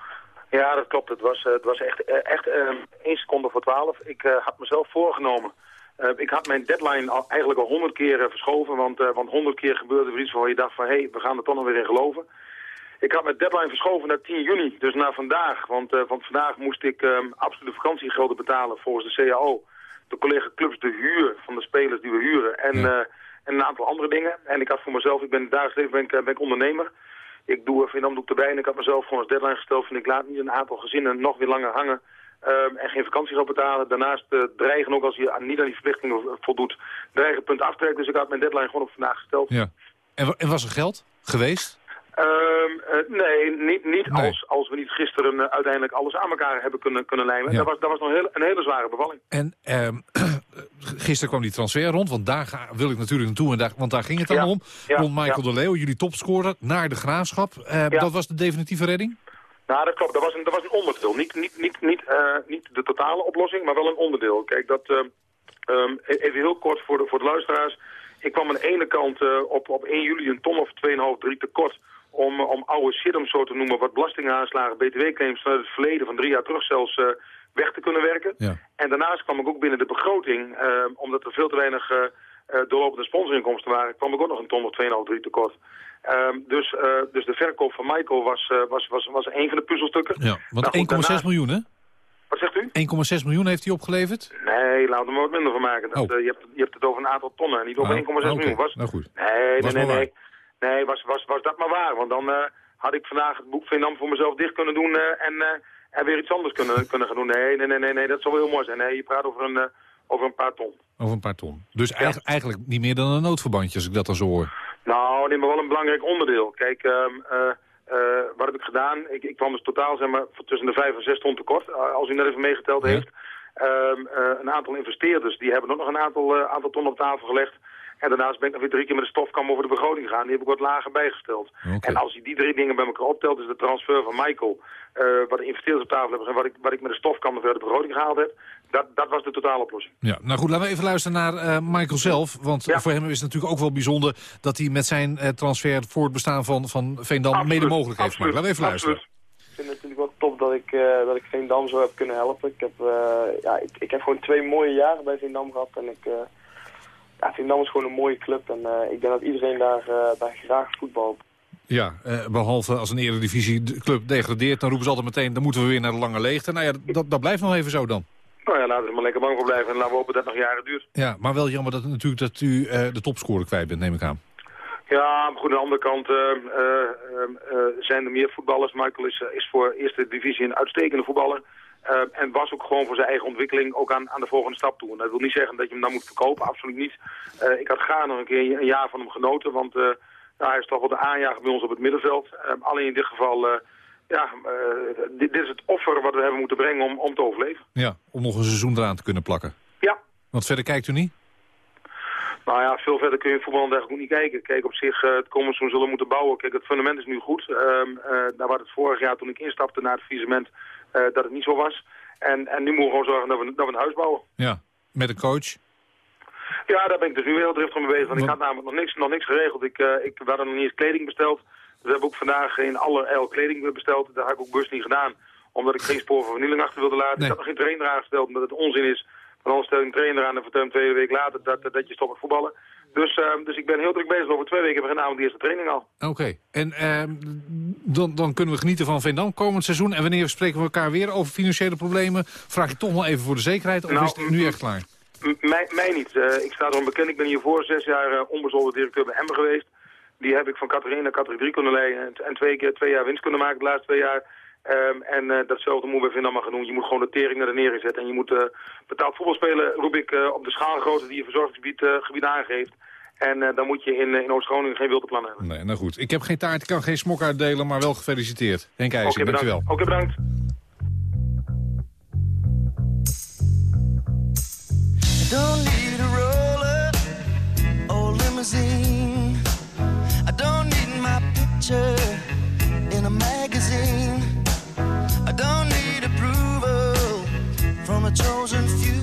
Ja, dat klopt. Het was, eh, het was echt, eh, echt eh, één seconde voor twaalf. Ik eh, had mezelf voorgenomen. Eh, ik had mijn deadline al, eigenlijk al honderd keer verschoven. Want, want honderd keer gebeurde er iets waarvan je dacht van... hé, hey, we gaan er toch nog weer in geloven. Ik had mijn deadline verschoven naar 10 juni, dus naar vandaag. Want, want vandaag moest ik eh, absolute vakantiegelden betalen volgens de CAO. De collega clubs de huur van de spelers die we huren. En, eh, en een aantal andere dingen. En ik had voor mezelf, ik ben dagelijks leven ben ik, eh, ben ik ondernemer. Ik doe Vietnam doe ik erbij en ik had mezelf gewoon als deadline gesteld van ik laat niet een aantal gezinnen nog weer langer hangen ehm, en geen vakantie gaan betalen. Daarnaast eh, dreigen ook als je aan, niet aan die verplichtingen voldoet, dreigen punt aftrek. Dus ik had mijn deadline gewoon op vandaag gesteld. Ja. En, en was er geld geweest? Ehm, eh, nee, niet, niet Als, als we niet gisteren eh, uiteindelijk alles aan elkaar hebben kunnen, kunnen lijmen. Ja. Dat, was, dat was nog een hele, een hele zware bevalling. En ehm, gisteren kwam die transfer rond, want daar ga, wil ik natuurlijk naartoe. En daar, want daar ging het dan Ja. om. Ja, Rond Michael de Leeuw, jullie topscorer, naar de Graafschap. Eh, Ja. Dat was de definitieve redding? Nou, dat klopt. Dat was een, dat was een onderdeel. Niet, niet, niet, niet, eh, niet de totale oplossing, maar wel een onderdeel. Kijk, dat, ehm, e- even heel kort voor de, voor de luisteraars. Ik kwam aan de ene kant op, op 1 juli een ton of 2,5, 3 tekort om, om oude shit, om zo te noemen, wat belastingaanslagen, btw-claims vanuit het verleden van drie jaar terug zelfs eh, weg te kunnen werken. Ja. En daarnaast kwam ik ook binnen de begroting, eh, omdat er veel te weinig eh doorlopende sponsorinkomsten waren, kwam ik ook nog een ton of 2,5, 3 tekort. Ehm, dus, dus de verkoop van Michael was, was, was, was een van de puzzelstukken. Ja, want Nou goed, 1,6 daarnaast- miljoen, hè? Wat zegt u? 1,6 miljoen heeft hij opgeleverd? Nee, laten we er wat minder van maken. Dat, Oh. je, hebt, je hebt het over een aantal tonnen, en niet over Oh, 1,6 oké. miljoen. Was, Nou goed. Nee, nee, nee, nee. Nee, was, was, was dat maar waar. Want dan eh, had ik vandaag het boek Vietnam voor mezelf dicht kunnen doen eh, en, eh, en weer iets anders kunnen, kunnen gaan doen. Nee, nee, nee, nee, nee, dat zou wel heel mooi zijn. Nee, je praat over een, over een paar ton. Over een paar ton. Dus eigen- eigenlijk niet meer dan een noodverbandje, als ik dat dan zo hoor. Nou, nee, maar wel een belangrijk onderdeel. Kijk, ehm, eh, eh, wat heb ik gedaan? Ik, ik kwam dus totaal zeg maar, tussen de 5 en 6 ton tekort, als u net even meegeteld heeft. Ehm, eh, een aantal investeerders, die hebben ook nog een aantal, aantal ton op tafel gelegd. En daarnaast ben ik nog weer drie keer met de stofkam over de begroting gegaan. Die heb ik wat lager bijgesteld. En als je die drie dingen bij elkaar optelt, is de transfer van Michael, eh, wat de investeerders op tafel hebben en wat ik, wat ik met de stofkam over de begroting gehaald heb, dat, dat was de totale oplossing. Ja, nou goed, laten we even luisteren naar eh, Michael zelf. Want voor hem is het natuurlijk ook wel bijzonder dat hij met zijn eh, transfer voor het bestaan van, van Veendam mede mogelijk heeft gemaakt. Laten we even luisteren. Ik vind het natuurlijk wel top dat ik, eh, dat ik Veendam zo heb kunnen helpen. Ik heb, eh, ja, ik, ik heb gewoon twee mooie jaren bij Veendam gehad. En ik, eh, ja, Veendam is gewoon een mooie club. En eh, ik denk dat iedereen daar, eh, daar graag voetbalt. Ja, eh, behalve als een eredivisie de club degradeert, dan roepen ze altijd meteen, dan moeten we weer naar de lange leegte. Nou ja, dat, dat blijft nog even zo dan. Nou ja, laten we er maar lekker bang voor blijven en laten we hopen dat het nog jaren duurt. Ja, maar wel jammer dat, natuurlijk dat u eh, de topscorer kwijt bent, neem ik aan. Ja, maar goed, aan de andere kant eh, eh, eh, zijn er meer voetballers. Michael is, is voor eerste divisie een uitstekende voetballer. Eh, en was ook gewoon voor zijn eigen ontwikkeling ook aan, aan de volgende stap toe. En dat wil niet zeggen dat je hem dan moet verkopen, absoluut niet. Eh, ik had graag nog een keer een jaar van hem genoten, want eh, hij is toch wel de aanjager bij ons op het middenveld. Alleen in dit geval, ja, dit, dit is het offer wat we hebben moeten brengen om, om te overleven. Ja, om nog een seizoen eraan te kunnen plakken. Ja. Want verder kijkt u niet? Nou ja, veel verder kun je in voetbal eigenlijk ook niet kijken. Kijk, op zich, het komende seizoen zullen we moeten bouwen. Kijk, het fundament is nu goed. Eh daar was het vorig jaar toen ik instapte na het visement dat het niet zo was. En, en nu moeten we gewoon zorgen dat we, dat we een huis bouwen. Ja, met een coach. Ja, daar ben ik dus nu heel driftig mee bezig. Want ik had namelijk nog niks, nog niks geregeld. Ik, eh, ik, we hadden nog niet eens kleding besteld. Dus we hebben ook vandaag in alle L kleding besteld. Dat heb ik ook bewust niet gedaan. Omdat ik geen spoor van vernieling achter wilde laten. Ik had nog geen trainer aangesteld omdat het onzin is. Want anders stel ik een trainer aan en vertel hem twee weken later dat, dat je stopt met voetballen. Dus, eh, dus ik ben heel druk bezig. Over twee weken hebben we met de eerste training al. Oké, en ehm, dan, dan kunnen we genieten van Veendam komend seizoen. En wanneer spreken we elkaar weer over financiële problemen? Vraag ik toch wel even voor de zekerheid, of Nou, is het nu echt klaar? Mij, mij niet. Eh, ik sta erom bekend. Ik ben hiervoor zes jaar uh, onbezoldigd directeur bij Emmen geweest. Die heb ik van categorie 1 naar categorie 3 kunnen leiden. En, en twee keer twee jaar winst kunnen maken de laatste twee jaar. Um, en uh, datzelfde moet bij Vindam gaan doen. Je moet gewoon de tering naar de neer zetten. En je moet uh, betaald voetbal spelen, roep ik, uh, op de schaalgrootte die je verzorgingsgebied gebied aangeeft. En dan moet je in, in Oost-Groningen geen wilde plan hebben. Nee, nou goed. Ik heb geen taart, ik kan geen smok uitdelen, maar wel gefeliciteerd. Henk IJsing, okay, dankjewel. Oké, okay, bedankt. don't need a roller or limousine. I don't need my picture in a magazine. A chosen few.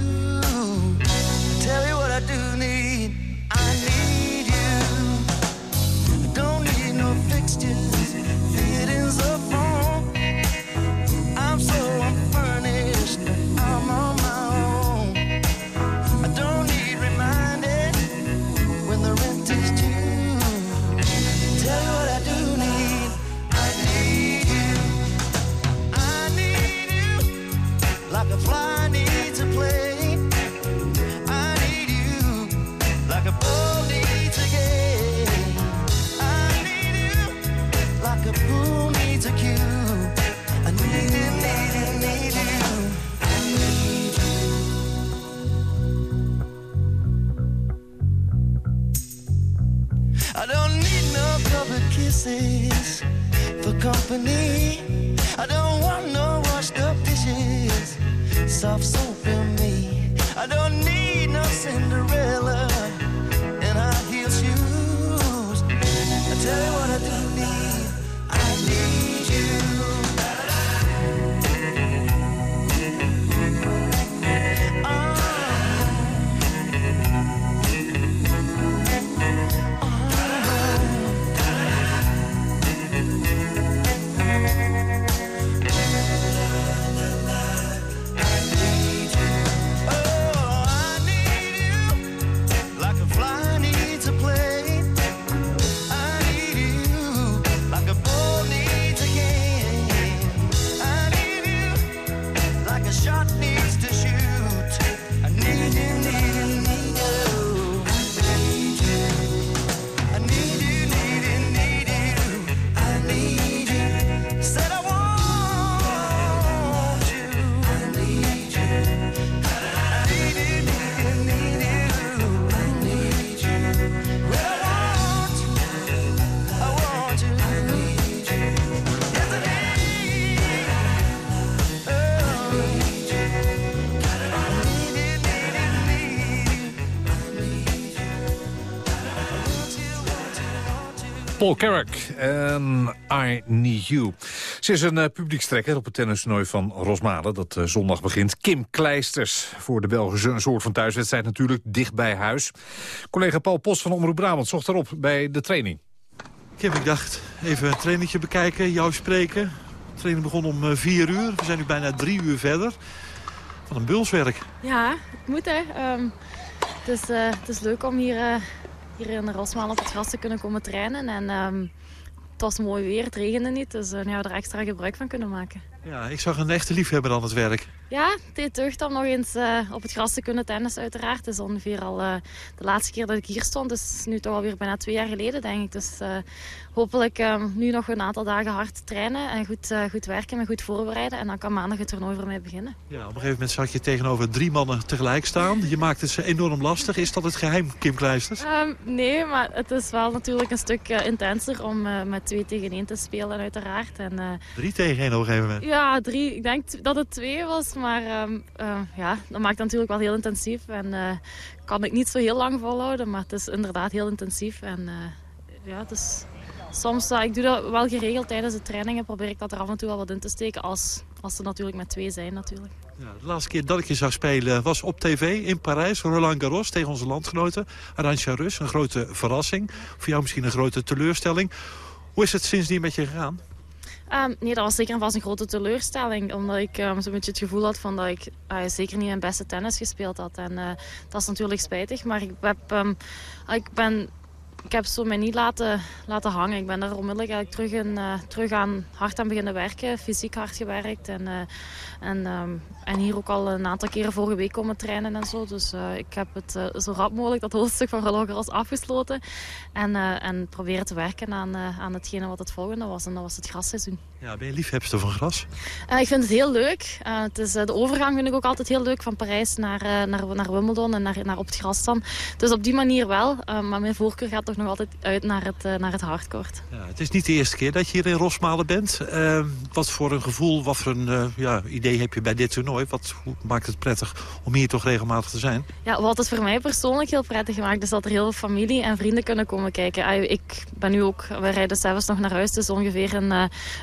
For company. I don't want no washed up dishes, soft soap Paul Carrack en I Need You. Ze is een uh, publiekstrekker op het tennistoernooi van Rosmalen... dat uh, zondag begint. Kim Kleisters. Voor de Belgische een soort van thuiswedstrijd natuurlijk, dicht bij huis. Collega Paul Post van Omroep Brabant zocht erop bij de training. Kim, ik dacht even een trainingje bekijken, jou spreken. De training begon om uh, vier uur. We zijn nu bijna drie uur verder. Van een bulswerk. Ja, het moet hè. Um, het, is, uh, het is leuk om hier, uh, hier in Rosmalen op het gras te kunnen komen trainen. En um, het was mooi weer, het regende niet. Dus uh, nu hebben we er extra gebruik van kunnen maken. Ja, ik zag een echte liefhebber aan het werk. Ja, deed deugd om nog eens uh, op het gras te kunnen tennissen uiteraard. Het is ongeveer al uh, de laatste keer dat ik hier stond. Dus nu toch alweer bijna twee jaar geleden denk ik. Dus uh, hopelijk um, nu nog een aantal dagen hard trainen en goed, goed werken en goed voorbereiden. En dan kan maandag het toernooi voor mij beginnen. Ja, op een gegeven moment zag je tegenover drie mannen tegelijk staan. Je maakt het ze enorm lastig. Is dat het geheim, Kim Kleisters? Um, nee, maar het is wel natuurlijk een stuk intenser om met twee tegen één te spelen uiteraard. En, drie tegen één op een gegeven moment? Ja, drie. Ik denk dat het twee was, maar um, uh, ja, dat maakt natuurlijk wel heel intensief. En uh, kan ik niet zo heel lang volhouden, maar het is inderdaad heel intensief. En uh, ja, het is soms, ik doe dat wel geregeld tijdens de trainingen, probeer ik dat er af en toe wel wat in te steken, als, als ze natuurlijk met twee zijn natuurlijk. Ja, de laatste keer dat ik je zag spelen was op tv in Parijs, Roland Garros, tegen onze landgenoten. Arantxa Rus, een grote verrassing. Voor jou misschien een grote teleurstelling. Hoe is het sindsdien met je gegaan? Um, nee, dat was zeker en vast een grote teleurstelling. Omdat ik um, zo'n beetje het gevoel had van dat ik uh, zeker niet mijn beste tennis gespeeld had. En uh, dat is natuurlijk spijtig. Maar ik, heb, um, ik ben ik heb zo mij niet laten, laten hangen. Ik ben daar onmiddellijk eigenlijk terug, in, eh, terug aan hard aan beginnen werken. Fysiek hard gewerkt. En, eh, en, ehm, en hier ook al een aantal keren vorige week komen trainen en zo. Dus eh, ik heb het zo rap mogelijk, dat hoofdstuk van Roland afgesloten. En, en proberen te werken aan, aan hetgene wat het volgende was. En dat was het grasseizoen. Ja, ben je liefhebster van gras? ik vind het heel leuk. het is, de overgang vind ik ook altijd heel leuk. Van Parijs naar, naar, naar Wimbledon en naar, naar op het gras dan. Dus op die manier wel. maar mijn voorkeur gaat toch nog altijd uit naar het, uh, naar het hardcourt. Ja, het is niet de eerste keer dat je hier in Rosmalen bent. Uh, wat voor een gevoel, wat voor een uh, ja, idee heb je bij dit toernooi? Wat maakt het prettig om hier toch regelmatig te zijn? Ja, wat het voor mij persoonlijk heel prettig maakt... is dat er heel veel familie en vrienden kunnen komen kijken. Ah, ik ben nu ook, we rijden zelfs nog naar huis. Het is ongeveer een,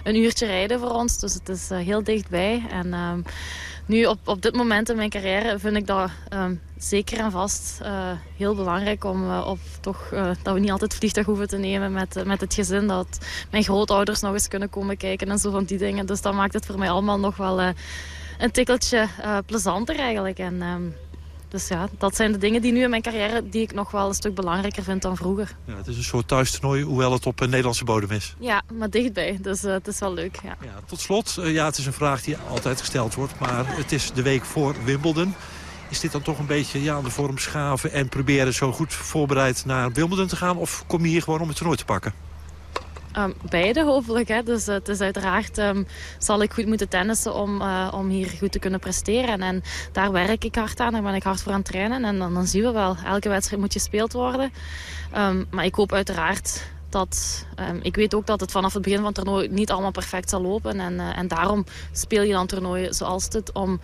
een uurtje rijden voor ons. Dus het is heel dichtbij. En ehm, nu, op, op dit moment in mijn carrière vind ik dat um, zeker en vast uh, heel belangrijk om op toch, uh, dat we niet altijd vliegtuig hoeven te nemen met, met het gezin. Dat mijn grootouders nog eens kunnen komen kijken en zo van die dingen. Dus dat maakt het voor mij allemaal nog wel een tikkeltje plezanter eigenlijk. En, um, dus ja, dat zijn de dingen die nu in mijn carrière die ik nog wel een stuk belangrijker vind dan vroeger. Ja, het is een soort thuistoernooi, hoewel het op een Nederlandse bodem is. Ja, maar dichtbij. Dus uh, het is wel leuk. Ja. ja tot slot, uh, ja, het is een vraag die altijd gesteld wordt. Maar het is de week voor Wimbledon. Is dit dan toch een beetje ja, aan de vorm schaven en proberen zo goed voorbereid naar Wimbledon te gaan? Of kom je hier gewoon om het toernooi te pakken? Um, beide hopelijk. Hè. Dus uh, het is uiteraard um, zal ik goed moeten tennissen om, uh, om hier goed te kunnen presteren. En daar werk ik hard aan, daar ben ik hard voor aan het trainen. En dan, dan zien we wel, elke wedstrijd moet gespeeld worden. Um, maar ik hoop uiteraard dat... ik weet ook dat het vanaf het begin van het toernooi niet allemaal perfect zal lopen. En, uh, en daarom speel je dan toernooien zoals het om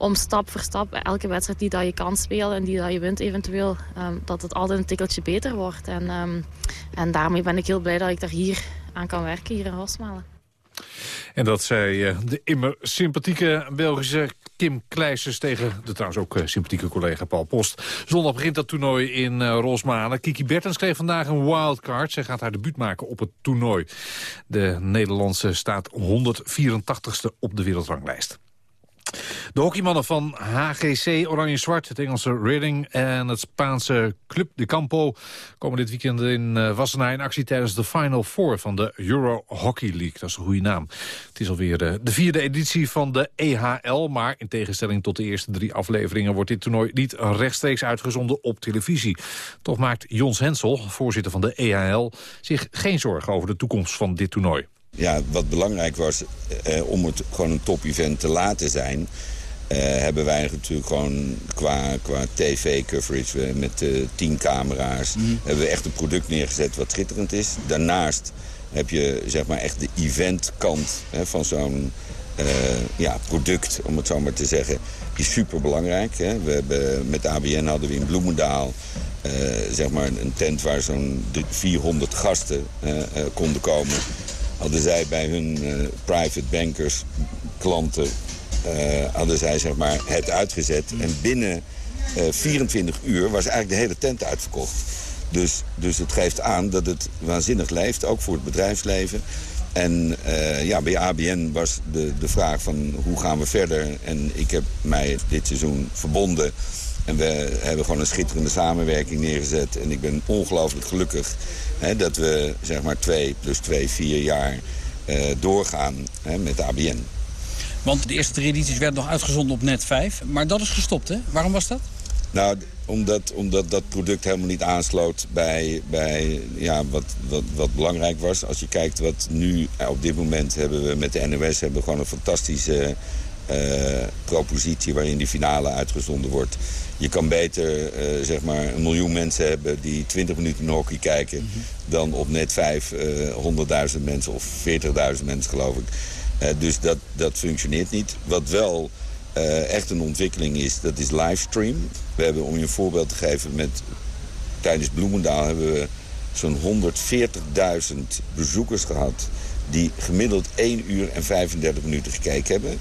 om stap voor stap elke wedstrijd die dat je kan spelen en die dat je wint eventueel, um, dat het altijd een tikkeltje beter wordt. En, um, en daarmee ben ik heel blij dat ik daar hier aan kan werken, hier in Rosmalen. En dat zei uh, de immer sympathieke Belgische Kim Kleijsers tegen de trouwens ook uh, sympathieke collega Paul Post. Zondag begint dat toernooi in uh, Rosmalen. Kiki Bertens kreeg vandaag een wildcard. Zij gaat haar debuut maken op het toernooi. De Nederlandse staat 184ste op de wereldranglijst. De hockeymannen van HGC Oranje-Zwart, het Engelse Reading en het Spaanse Club de Campo komen dit weekend in uh, Wassenaar in actie tijdens de Final Four van de Euro Hockey League. Dat is een goede naam. Het is alweer uh, de vierde editie van de EHL, maar in tegenstelling tot de eerste drie afleveringen wordt dit toernooi niet rechtstreeks uitgezonden op televisie. Toch maakt Jons Hensel, voorzitter van de EHL, zich geen zorgen over de toekomst van dit toernooi. Ja, wat belangrijk was eh, om het gewoon een top-event te laten zijn... Uh, hebben wij natuurlijk gewoon qua, qua tv-coverage met uh, tien camera's... Mm. hebben we echt een product neergezet wat schitterend is. Daarnaast heb je zeg maar echt de eventkant hè, van zo'n uh, ja, product, om het zo maar te zeggen... is super belangrijk. Hè. We hebben, met ABN hadden we in Bloemendaal zeg maar een tent waar zo'n 400 gasten konden komen hadden zij bij hun uh, private bankers, klanten, uh, hadden zij zeg maar het uitgezet. En binnen uh, eh, 24 uur was eigenlijk de hele tent uitverkocht. Dus, dus het geeft aan dat het waanzinnig leeft, ook voor het bedrijfsleven. En ja, bij ABN was de, de vraag van hoe gaan we verder. En ik heb mij dit seizoen verbonden en we hebben gewoon een schitterende samenwerking neergezet. En ik ben ongelooflijk gelukkig hè, dat we zeg maar twee plus twee, vier jaar uh, doorgaan hè, met ABN. Want de eerste drie edities werden nog uitgezonden op net 5. Maar dat is gestopt, hè? Waarom was dat? Nou, omdat, omdat dat product helemaal niet aansloot bij, bij ja, wat, wat, wat belangrijk was. Als je kijkt wat nu op dit moment hebben we met de NOS... hebben we gewoon een fantastische uh, propositie waarin die finale uitgezonden wordt. Je kan beter uh, zeg maar een miljoen mensen hebben die 20 minuten hockey kijken... Mm -hmm. dan op net 5, uh, 100.000 mensen of 40.000 mensen geloof ik. Uh, dus dat, dat functioneert niet. Wat wel echt een ontwikkeling is, dat is livestream. We hebben, om je een voorbeeld te geven, met, tijdens Bloemendaal hebben we zo'n 140.000 bezoekers gehad... die gemiddeld 1 uur en 35 minuten gekeken hebben.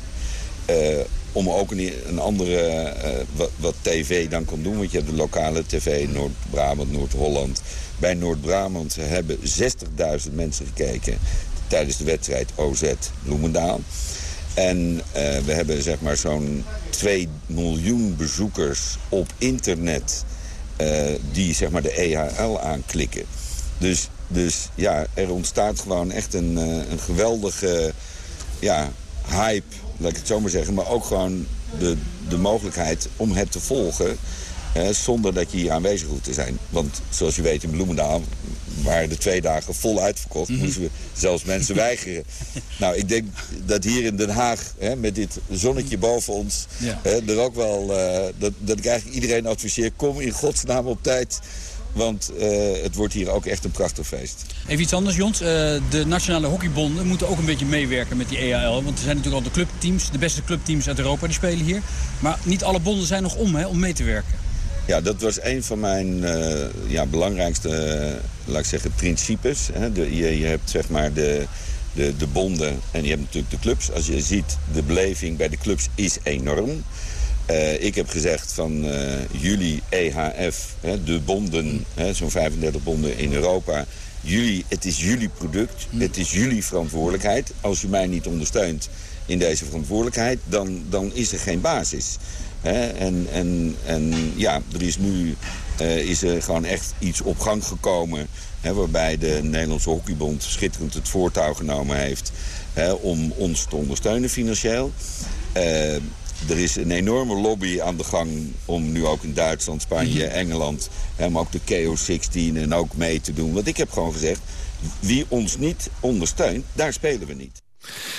Om ook een, een andere, uh, wat, wat, tv dan kan doen. Want je hebt de lokale tv, Noord-Brabant, Noord-Holland. Bij Noord-Brabant hebben 60.000 mensen gekeken tijdens de wedstrijd OZ Bloemendaal. En uh, we hebben zeg maar zo'n 2 miljoen bezoekers op internet... Uh, die zeg maar de EHL aanklikken. Dus, dus ja, er ontstaat gewoon echt een, eh, een geweldige ja, hype, laat ik het zo maar zeggen. Maar ook gewoon de, de mogelijkheid om het te volgen... Hè, zonder dat je hier aanwezig hoeft te zijn. Want zoals je weet in Bloemendaal waren de twee dagen vol uitverkocht. Mhm. Moesten we zelfs mensen weigeren. Nou, ik denk dat hier in Den Haag, hè, met dit zonnetje boven ons... Ja. hè, er ook wel, eh, dat, dat ik eigenlijk iedereen adviseer... kom in godsnaam op tijd, want eh, het wordt hier ook echt een prachtig feest. Even iets anders, Jons. Eh, de nationale hockeybonden moeten ook een beetje meewerken met die EAL. Want er zijn natuurlijk al de clubteams, de beste clubteams uit Europa, die spelen hier. Maar niet alle bonden zijn nog om hè, om mee te werken. Ja, dat was een van mijn eh, ja, belangrijkste, laat ik zeggen, principes. Hè. De, je, je hebt zeg maar de, de, de bonden en je hebt natuurlijk de clubs. Als je ziet, de beleving bij de clubs is enorm. Eh, ik heb gezegd van eh, jullie EHF, hè, de bonden, zo'n 35 bonden in Europa... Jullie, het is jullie product, het is jullie verantwoordelijkheid. Als je mij niet ondersteunt in deze verantwoordelijkheid, dan, dan is er geen basis. Hè, en, en, en ja, er is nu eh, is er gewoon echt iets op gang gekomen... Hè, waarbij de Nederlandse Hockeybond schitterend het voortouw genomen heeft... Hè, om ons te ondersteunen financieel. Eh, er is een enorme lobby aan de gang om nu ook in Duitsland, Spanje, Engeland... Hè, maar ook de KO16 en ook mee te doen. Want ik heb gewoon gezegd, wie ons niet ondersteunt, daar spelen we niet.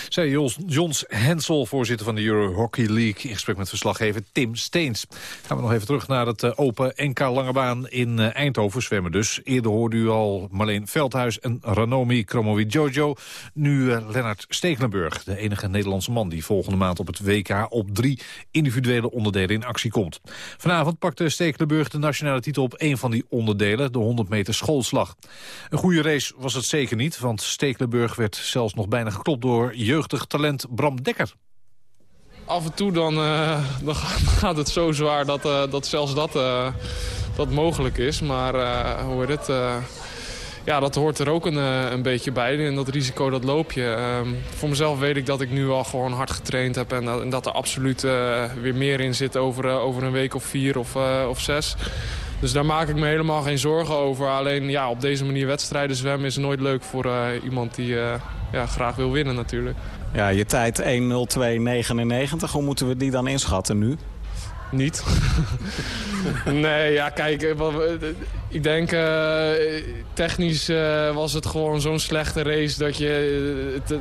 Zei Jons Hensel, voorzitter van de Euro Hockey League... in gesprek met verslaggever Tim Steens. Gaan we nog even terug naar het eh, Open NK Langebaan in eh, Eindhoven. Zwemmen dus. Eerder hoorde u al Marleen Veldhuis en Ranomi Kromowidjojo. Nu eh, Lennart Stekelenburg, de enige Nederlandse man... die volgende maand op het WK op drie individuele onderdelen in actie komt. Vanavond pakte Stekelenburg de nationale titel op één van die onderdelen... de 100 meter schoolslag. Een goede race was het zeker niet, want Stekelenburg werd zelfs nog bijna geklopt... door jeugdig talent Bram Dekker. Af en toe dan, eh, dan gaat- het zo zwaar dat, eh, dat zelfs dat, eh, dat mogelijk is. Maar hoe heet het? ja, dat hoort er ook een, een beetje bij. En dat risico, dat loop je. Ehm, voor mezelf weet ik dat ik nu al gewoon hard getraind heb. En dat, en dat er absoluut weer meer in zit over, over een week of vier of, of zes. Dus daar maak ik me helemaal geen zorgen over. Alleen ja, op deze manier wedstrijden zwemmen is nooit leuk voor eh, iemand die eh, ja, graag wil winnen natuurlijk. Ja, je tijd 1.02.99. Hoe moeten we die dan inschatten nu? Niet. nee, ja, kijk, eh, ik denk eh, technisch was het gewoon zo'n slechte race dat je... het,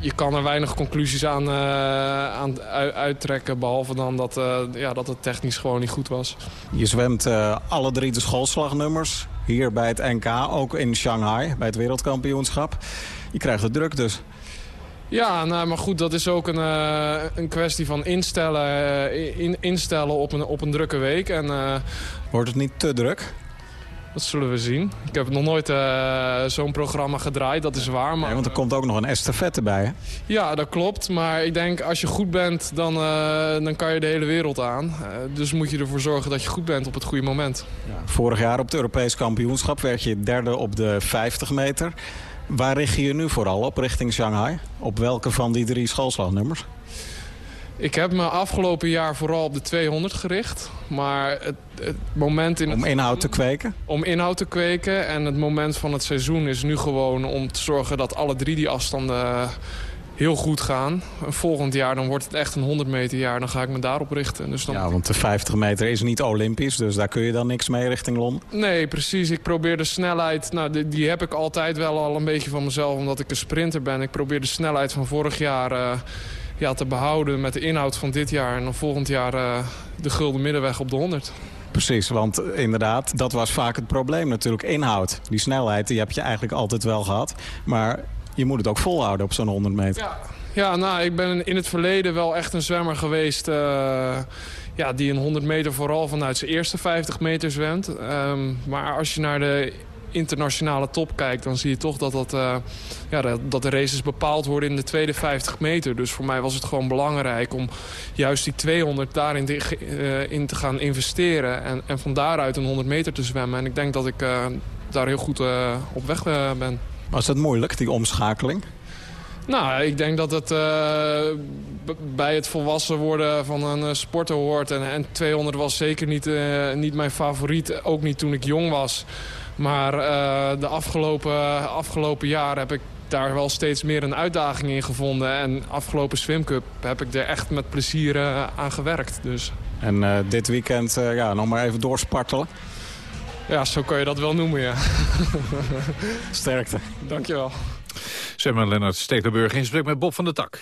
je kan er weinig conclusies aan, eh, aan uittrekken, behalve dan dat, eh, ja, dat het technisch gewoon niet goed was. Je zwemt eh, alle drie de schoolslagnummers. Hier bij het NK, ook in Shanghai, bij het wereldkampioenschap. Je krijgt het druk dus. Ja, nou, maar goed, dat is ook een, een kwestie van instellen, in, instellen op, een, op een drukke week. En, Wordt het niet te druk? Dat zullen we zien. Ik heb nog nooit eh, zo'n programma gedraaid, dat is waar. Maar... Nee, want er komt ook nog een estafette bij, hè? Ja, dat klopt. Maar ik denk, als je goed bent, dan, eh, dan kan je de hele wereld aan. Eh, dus moet je ervoor zorgen dat je goed bent op het goede moment. Vorig jaar op het Europees kampioenschap werd je derde op de 50 meter. Waar richt je je nu vooral op richting Shanghai? Op welke van die drie schoolslagnummers? Ik heb me afgelopen jaar vooral op de 200 gericht. Maar het, het moment in... Om inhoud te kweken? Om inhoud te kweken. En het moment van het seizoen is nu gewoon om te zorgen dat alle drie die afstanden heel goed gaan. En volgend jaar dan wordt het echt een 100 meter jaar. Dan ga ik me daarop richten. Dus dan... Ja, want de 50 meter is niet olympisch, dus daar kun je dan niks mee richting Londen. Nee, precies. Ik probeer de snelheid... Nou, die, die heb ik altijd wel al een beetje van mezelf, omdat ik een sprinter ben. Ik probeer de snelheid van vorig jaar eh, ja, te behouden met de inhoud van dit jaar. En dan volgend jaar eh, de gulden middenweg op de 100. Precies, want inderdaad, dat was vaak het probleem natuurlijk. Inhoud, die snelheid, die heb je eigenlijk altijd wel gehad. Maar je moet het ook volhouden op zo'n 100 meter. Ja. Ja, nou, ik ben in het verleden wel echt een zwemmer geweest... eh, ja, die een 100 meter vooral vanuit zijn eerste 50 meter zwemt. Ehm, maar als je naar de internationale top kijkt... dan zie je toch dat, dat, eh, ja, dat, dat de races bepaald worden in de tweede 50 meter. Dus voor mij was het gewoon belangrijk om juist die 200 daarin te, eh, in te gaan investeren... En, en van daaruit een 100 meter te zwemmen. En ik denk dat ik eh, daar heel goed op weg ben. Was dat moeilijk, die omschakeling? Nou, ik denk dat het bij het volwassen worden van een eh, sporter hoort. En, en 200 was zeker niet, niet mijn favoriet. Ook niet toen ik jong was. Maar eh, de afgelopen, afgelopen jaren heb ik daar wel steeds meer een uitdaging in gevonden. En afgelopen swimcup heb ik er echt met plezier eh, aan gewerkt. Dus. En eh, dit weekend eh, ja, nog maar even doorspartelen. Ja, zo kan je dat wel noemen, ja. Sterkte. Dankjewel. Zeg maar Lennart Stekelenburg in gesprek met Bob van der Tak.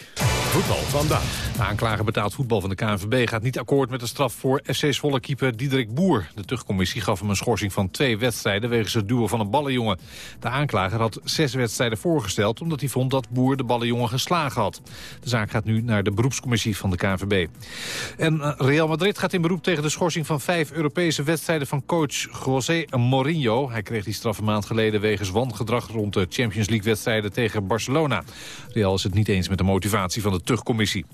Voetbal vandaag. De aanklager betaald voetbal van de KNVB gaat niet akkoord met de straf voor FC Zwolle keeper Diederik Boer. De terugcommissie gaf hem een schorsing van twee wedstrijden wegens het duwen van een ballenjongen. De aanklager had zes wedstrijden voorgesteld omdat hij vond dat Boer de ballenjongen geslagen had. De zaak gaat nu naar de beroepscommissie van de KNVB. En eh, Real Madrid gaat in beroep tegen de schorsing van vijf Europese wedstrijden van coach José Mourinho. Hij kreeg die straf een maand geleden wegens wangedrag rond de Champions League wedstrijden tegen Barcelona. Real is het niet eens met de motivatie van de terugcommissie.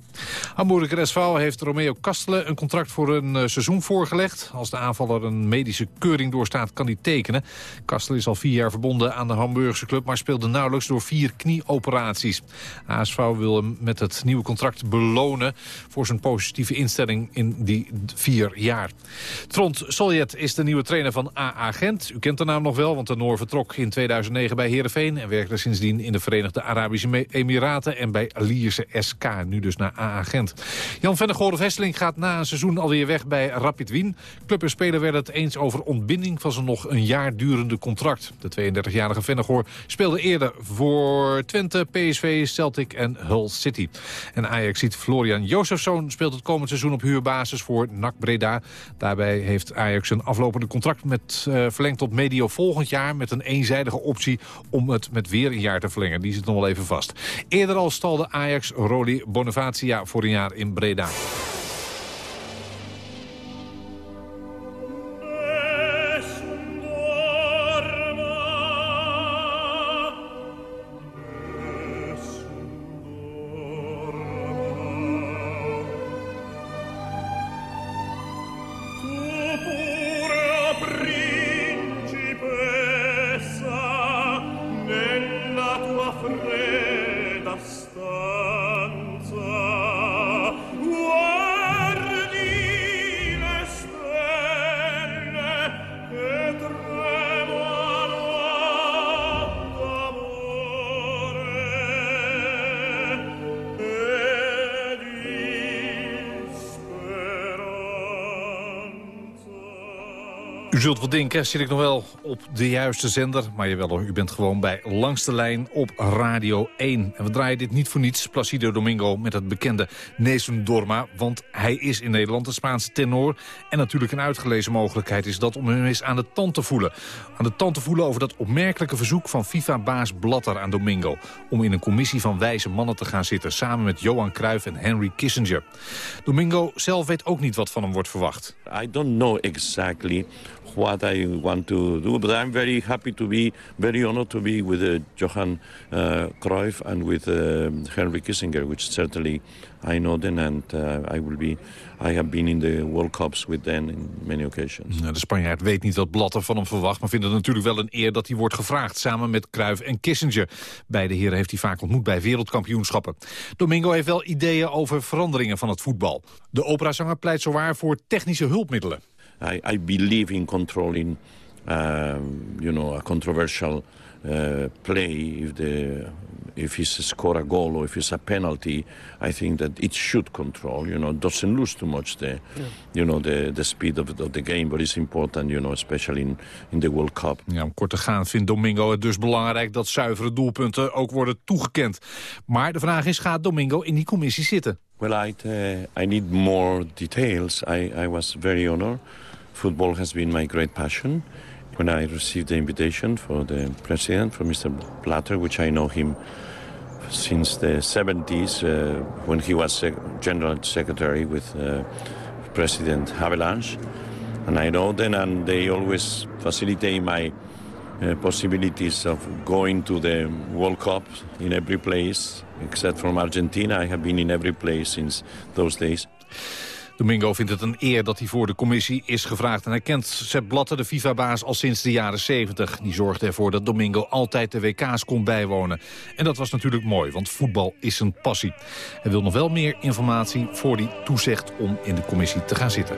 Hamburger SV heeft Romeo Kastelen een contract voor een eh, seizoen voorgelegd. Als de aanvaller een medische keuring doorstaat, kan hij tekenen. Kastelen is al vier jaar verbonden aan de Hamburgse club... maar speelde nauwelijks door vier knieoperaties. ASV wil hem met het nieuwe contract belonen... voor zijn positieve instelling in die vier jaar. Trond Soljet is de nieuwe trainer van AA Gent. U kent de naam nog wel, want de Noor vertrok in 2009 bij Heerenveen... en werkte sindsdien in de Verenigde Arabische Emiraten... en bij Lierse SK, nu dus naar AA Gent. Jan Vennegoor Hesseling gaat na een seizoen alweer weg bij Rapid Wien. Club en speler werden het eens over ontbinding van zijn nog een jaar durende contract. De 32-jarige Vennegoor speelde eerder voor Twente, PSV, Celtic en Hull City. En Ajax ziet Florian Jozefzoon speelt het komend seizoen op huurbasis voor NAC Breda. Daarbij heeft Ajax een aflopende contract met, uh, verlengd tot medio volgend jaar... met een eenzijdige optie om het met weer een jaar te verlengen. Die zit nog wel even vast. Eerder al stalde Ajax Roli Bonavacia voor een jaar in Breda. Zult wel denken, zit ik nog wel op de juiste zender? Maar jawel hoor, u bent gewoon bij Langs de Lijn op Radio 1. En we draaien dit niet voor niets, Placido Domingo met het bekende Nesun Dorma. Want hij is in Nederland een Spaanse tenor. En natuurlijk een uitgelezen mogelijkheid is dat om hem eens aan de tand te voelen. Aan de tand te voelen over dat opmerkelijke verzoek van FIFA-baas Blatter aan Domingo. Om in een commissie van wijze mannen te gaan zitten samen met Johan Cruijff en Henry Kissinger. Domingo zelf weet ook niet wat van hem wordt verwacht. I don't know exactly what I want to do. But I'm very happy to be, very honored to be with uh, Johan uh, Cruyff and with uh, Henry Kissinger, which certainly I know them and uh, I will be. I have been in the World Cups with them in many occasions. De Spanjaard weet niet wat Blatter van hem verwacht, maar vindt het natuurlijk wel een eer dat hij wordt gevraagd, samen met Cruyff en Kissinger. Beide heren heeft hij vaak ontmoet bij wereldkampioenschappen. Domingo heeft wel ideeën over veranderingen van het voetbal. De operazanger pleit zowaar voor technische hulpmiddelen. I, I believe in controlling, um, you know, a controversial uh, play. If the if he score a goal or if it's a penalty, I think that it should control. You know, doesn't lose too much the, yeah. you know, the the speed of, of the game. But it's important, you know, especially in in the World Cup. Ja, om kort te gaan vindt Domingo het dus belangrijk dat zuivere doelpunten ook worden toegekend. Maar de vraag is, gaat Domingo in die commissie zitten? Well, I uh, I need more details. I I was very honored. Football has been my great passion. When I received the invitation for the president, for Mr. Blatter, which I know him since the 70s, uh, when he was general secretary with uh, President Havelange. And I know them, and they always facilitate my uh, possibilities of going to the World Cup in every place, except from Argentina. I have been in every place since those days. Domingo vindt het een eer dat hij voor de commissie is gevraagd. En hij kent Sepp Blatter, de FIFA-baas, al sinds de jaren 70. Die zorgde ervoor dat Domingo altijd de WK's kon bijwonen. En dat was natuurlijk mooi, want voetbal is een passie. Hij wil nog wel meer informatie voor hij toezegt om in de commissie te gaan zitten.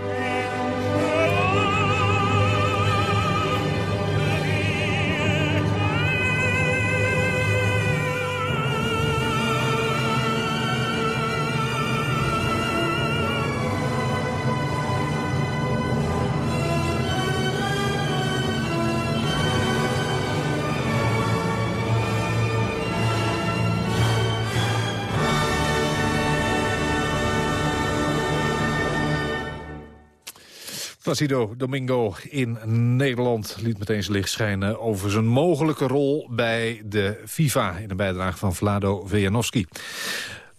Placido Domingo in Nederland liet meteen zijn licht schijnen over zijn mogelijke rol bij de FIFA in een bijdrage van Vlado Vejanowski.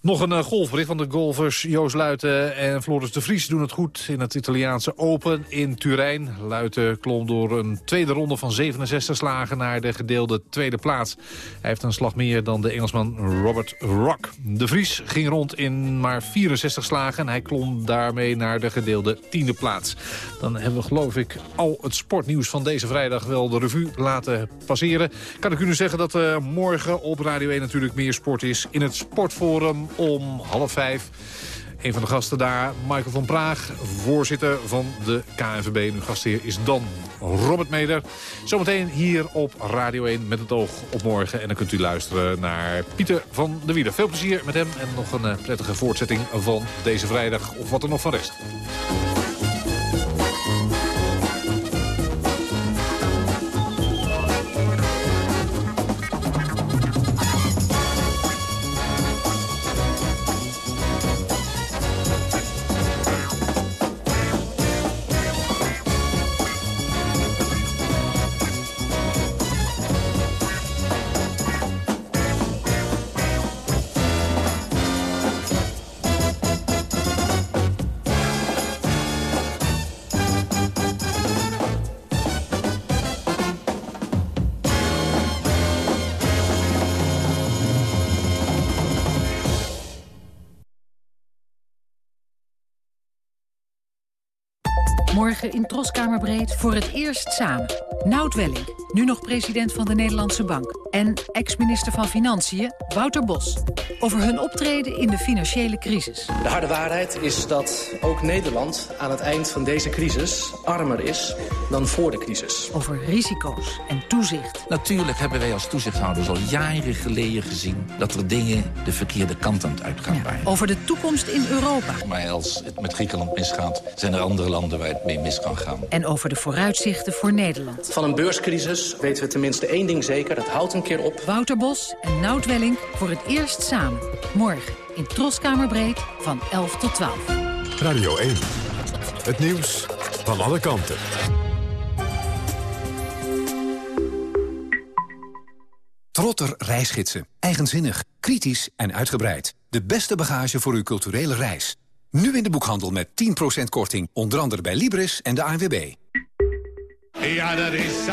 Nog een uh, golfbericht van de golfers Joost Luiten en Floris de Vries doen het goed in het Italiaanse Open in Turijn. Luiten klom door een tweede ronde van 67 slagen naar de gedeelde tweede plaats. Hij heeft een slag meer dan de Engelsman Robert Rock. De Vries ging rond in maar 64 slagen en hij klom daarmee naar de gedeelde tiende plaats. Dan hebben we geloof ik al het sportnieuws van deze vrijdag wel de revue laten passeren. Kan ik u nu zeggen dat uh, morgen op Radio 1 natuurlijk meer sport is in het Sportforum om half vijf. Een van de gasten daar, Michael van Praag, voorzitter van de KNVB. Nu gastheer is dan Robert Meder. Zometeen hier op Radio 1 met het oog op morgen. En dan kunt u luisteren naar Pieter van de Wielen. Veel plezier met hem en nog een prettige voortzetting van deze vrijdag. Of wat er nog van rest. Troskamerbreed voor het eerst samen. Nout Welling, nu nog president van de Nederlandse Bank. En ex-minister van Financiën, Wouter Bos. Over hun optreden in de financiële crisis. De harde waarheid is dat ook Nederland aan het eind van deze crisis armer is dan voor de crisis. Over risico's en toezicht. Natuurlijk hebben wij als toezichthouders al jaren geleden gezien... dat er dingen de verkeerde kant aan het uitgaan waren. Over de toekomst in Europa. Maar als het met Griekenland misgaat, zijn er andere landen waar het mee mis kan gaan. En over de vooruitzichten voor Nederland. Van een beurscrisis weten we tenminste één ding zeker. Het houdt een keer op. Wouter Bos en Nout Welling voor het eerst samen. Morgen in Troskamerbreed van 11 tot 12. Radio 1. Het nieuws van alle kanten. Trotter reisgidsen. Eigenzinnig, kritisch en uitgebreid. De beste bagage voor uw culturele reis. Nu in de boekhandel met 10% korting. Onder andere bij Libris en de ANWB. Ja, dat is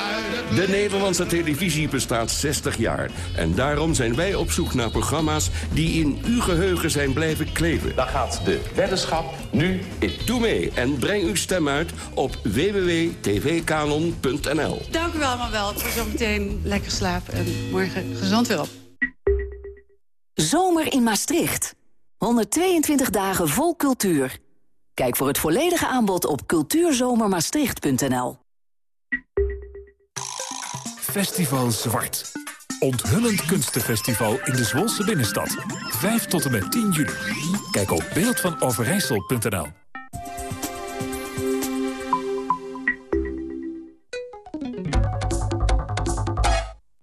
De Nederlandse televisie bestaat 60 jaar. En daarom zijn wij op zoek naar programma's die in uw geheugen zijn blijven kleven. Daar gaat de weddenschap nu in. Doe mee en breng uw stem uit op www.tvkanon.nl. Dank u wel, maar wel. Voor zometeen lekker slapen en morgen gezond weer op. Zomer in Maastricht. 122 dagen vol cultuur. Kijk voor het volledige aanbod op cultuurzomermaastricht.nl. Festival Zwart. Onthullend kunstenfestival in de Zwolse binnenstad. 5 tot en met 10 juli. Kijk op beeldvanoverijssel.nl.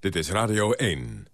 Dit is Radio 1.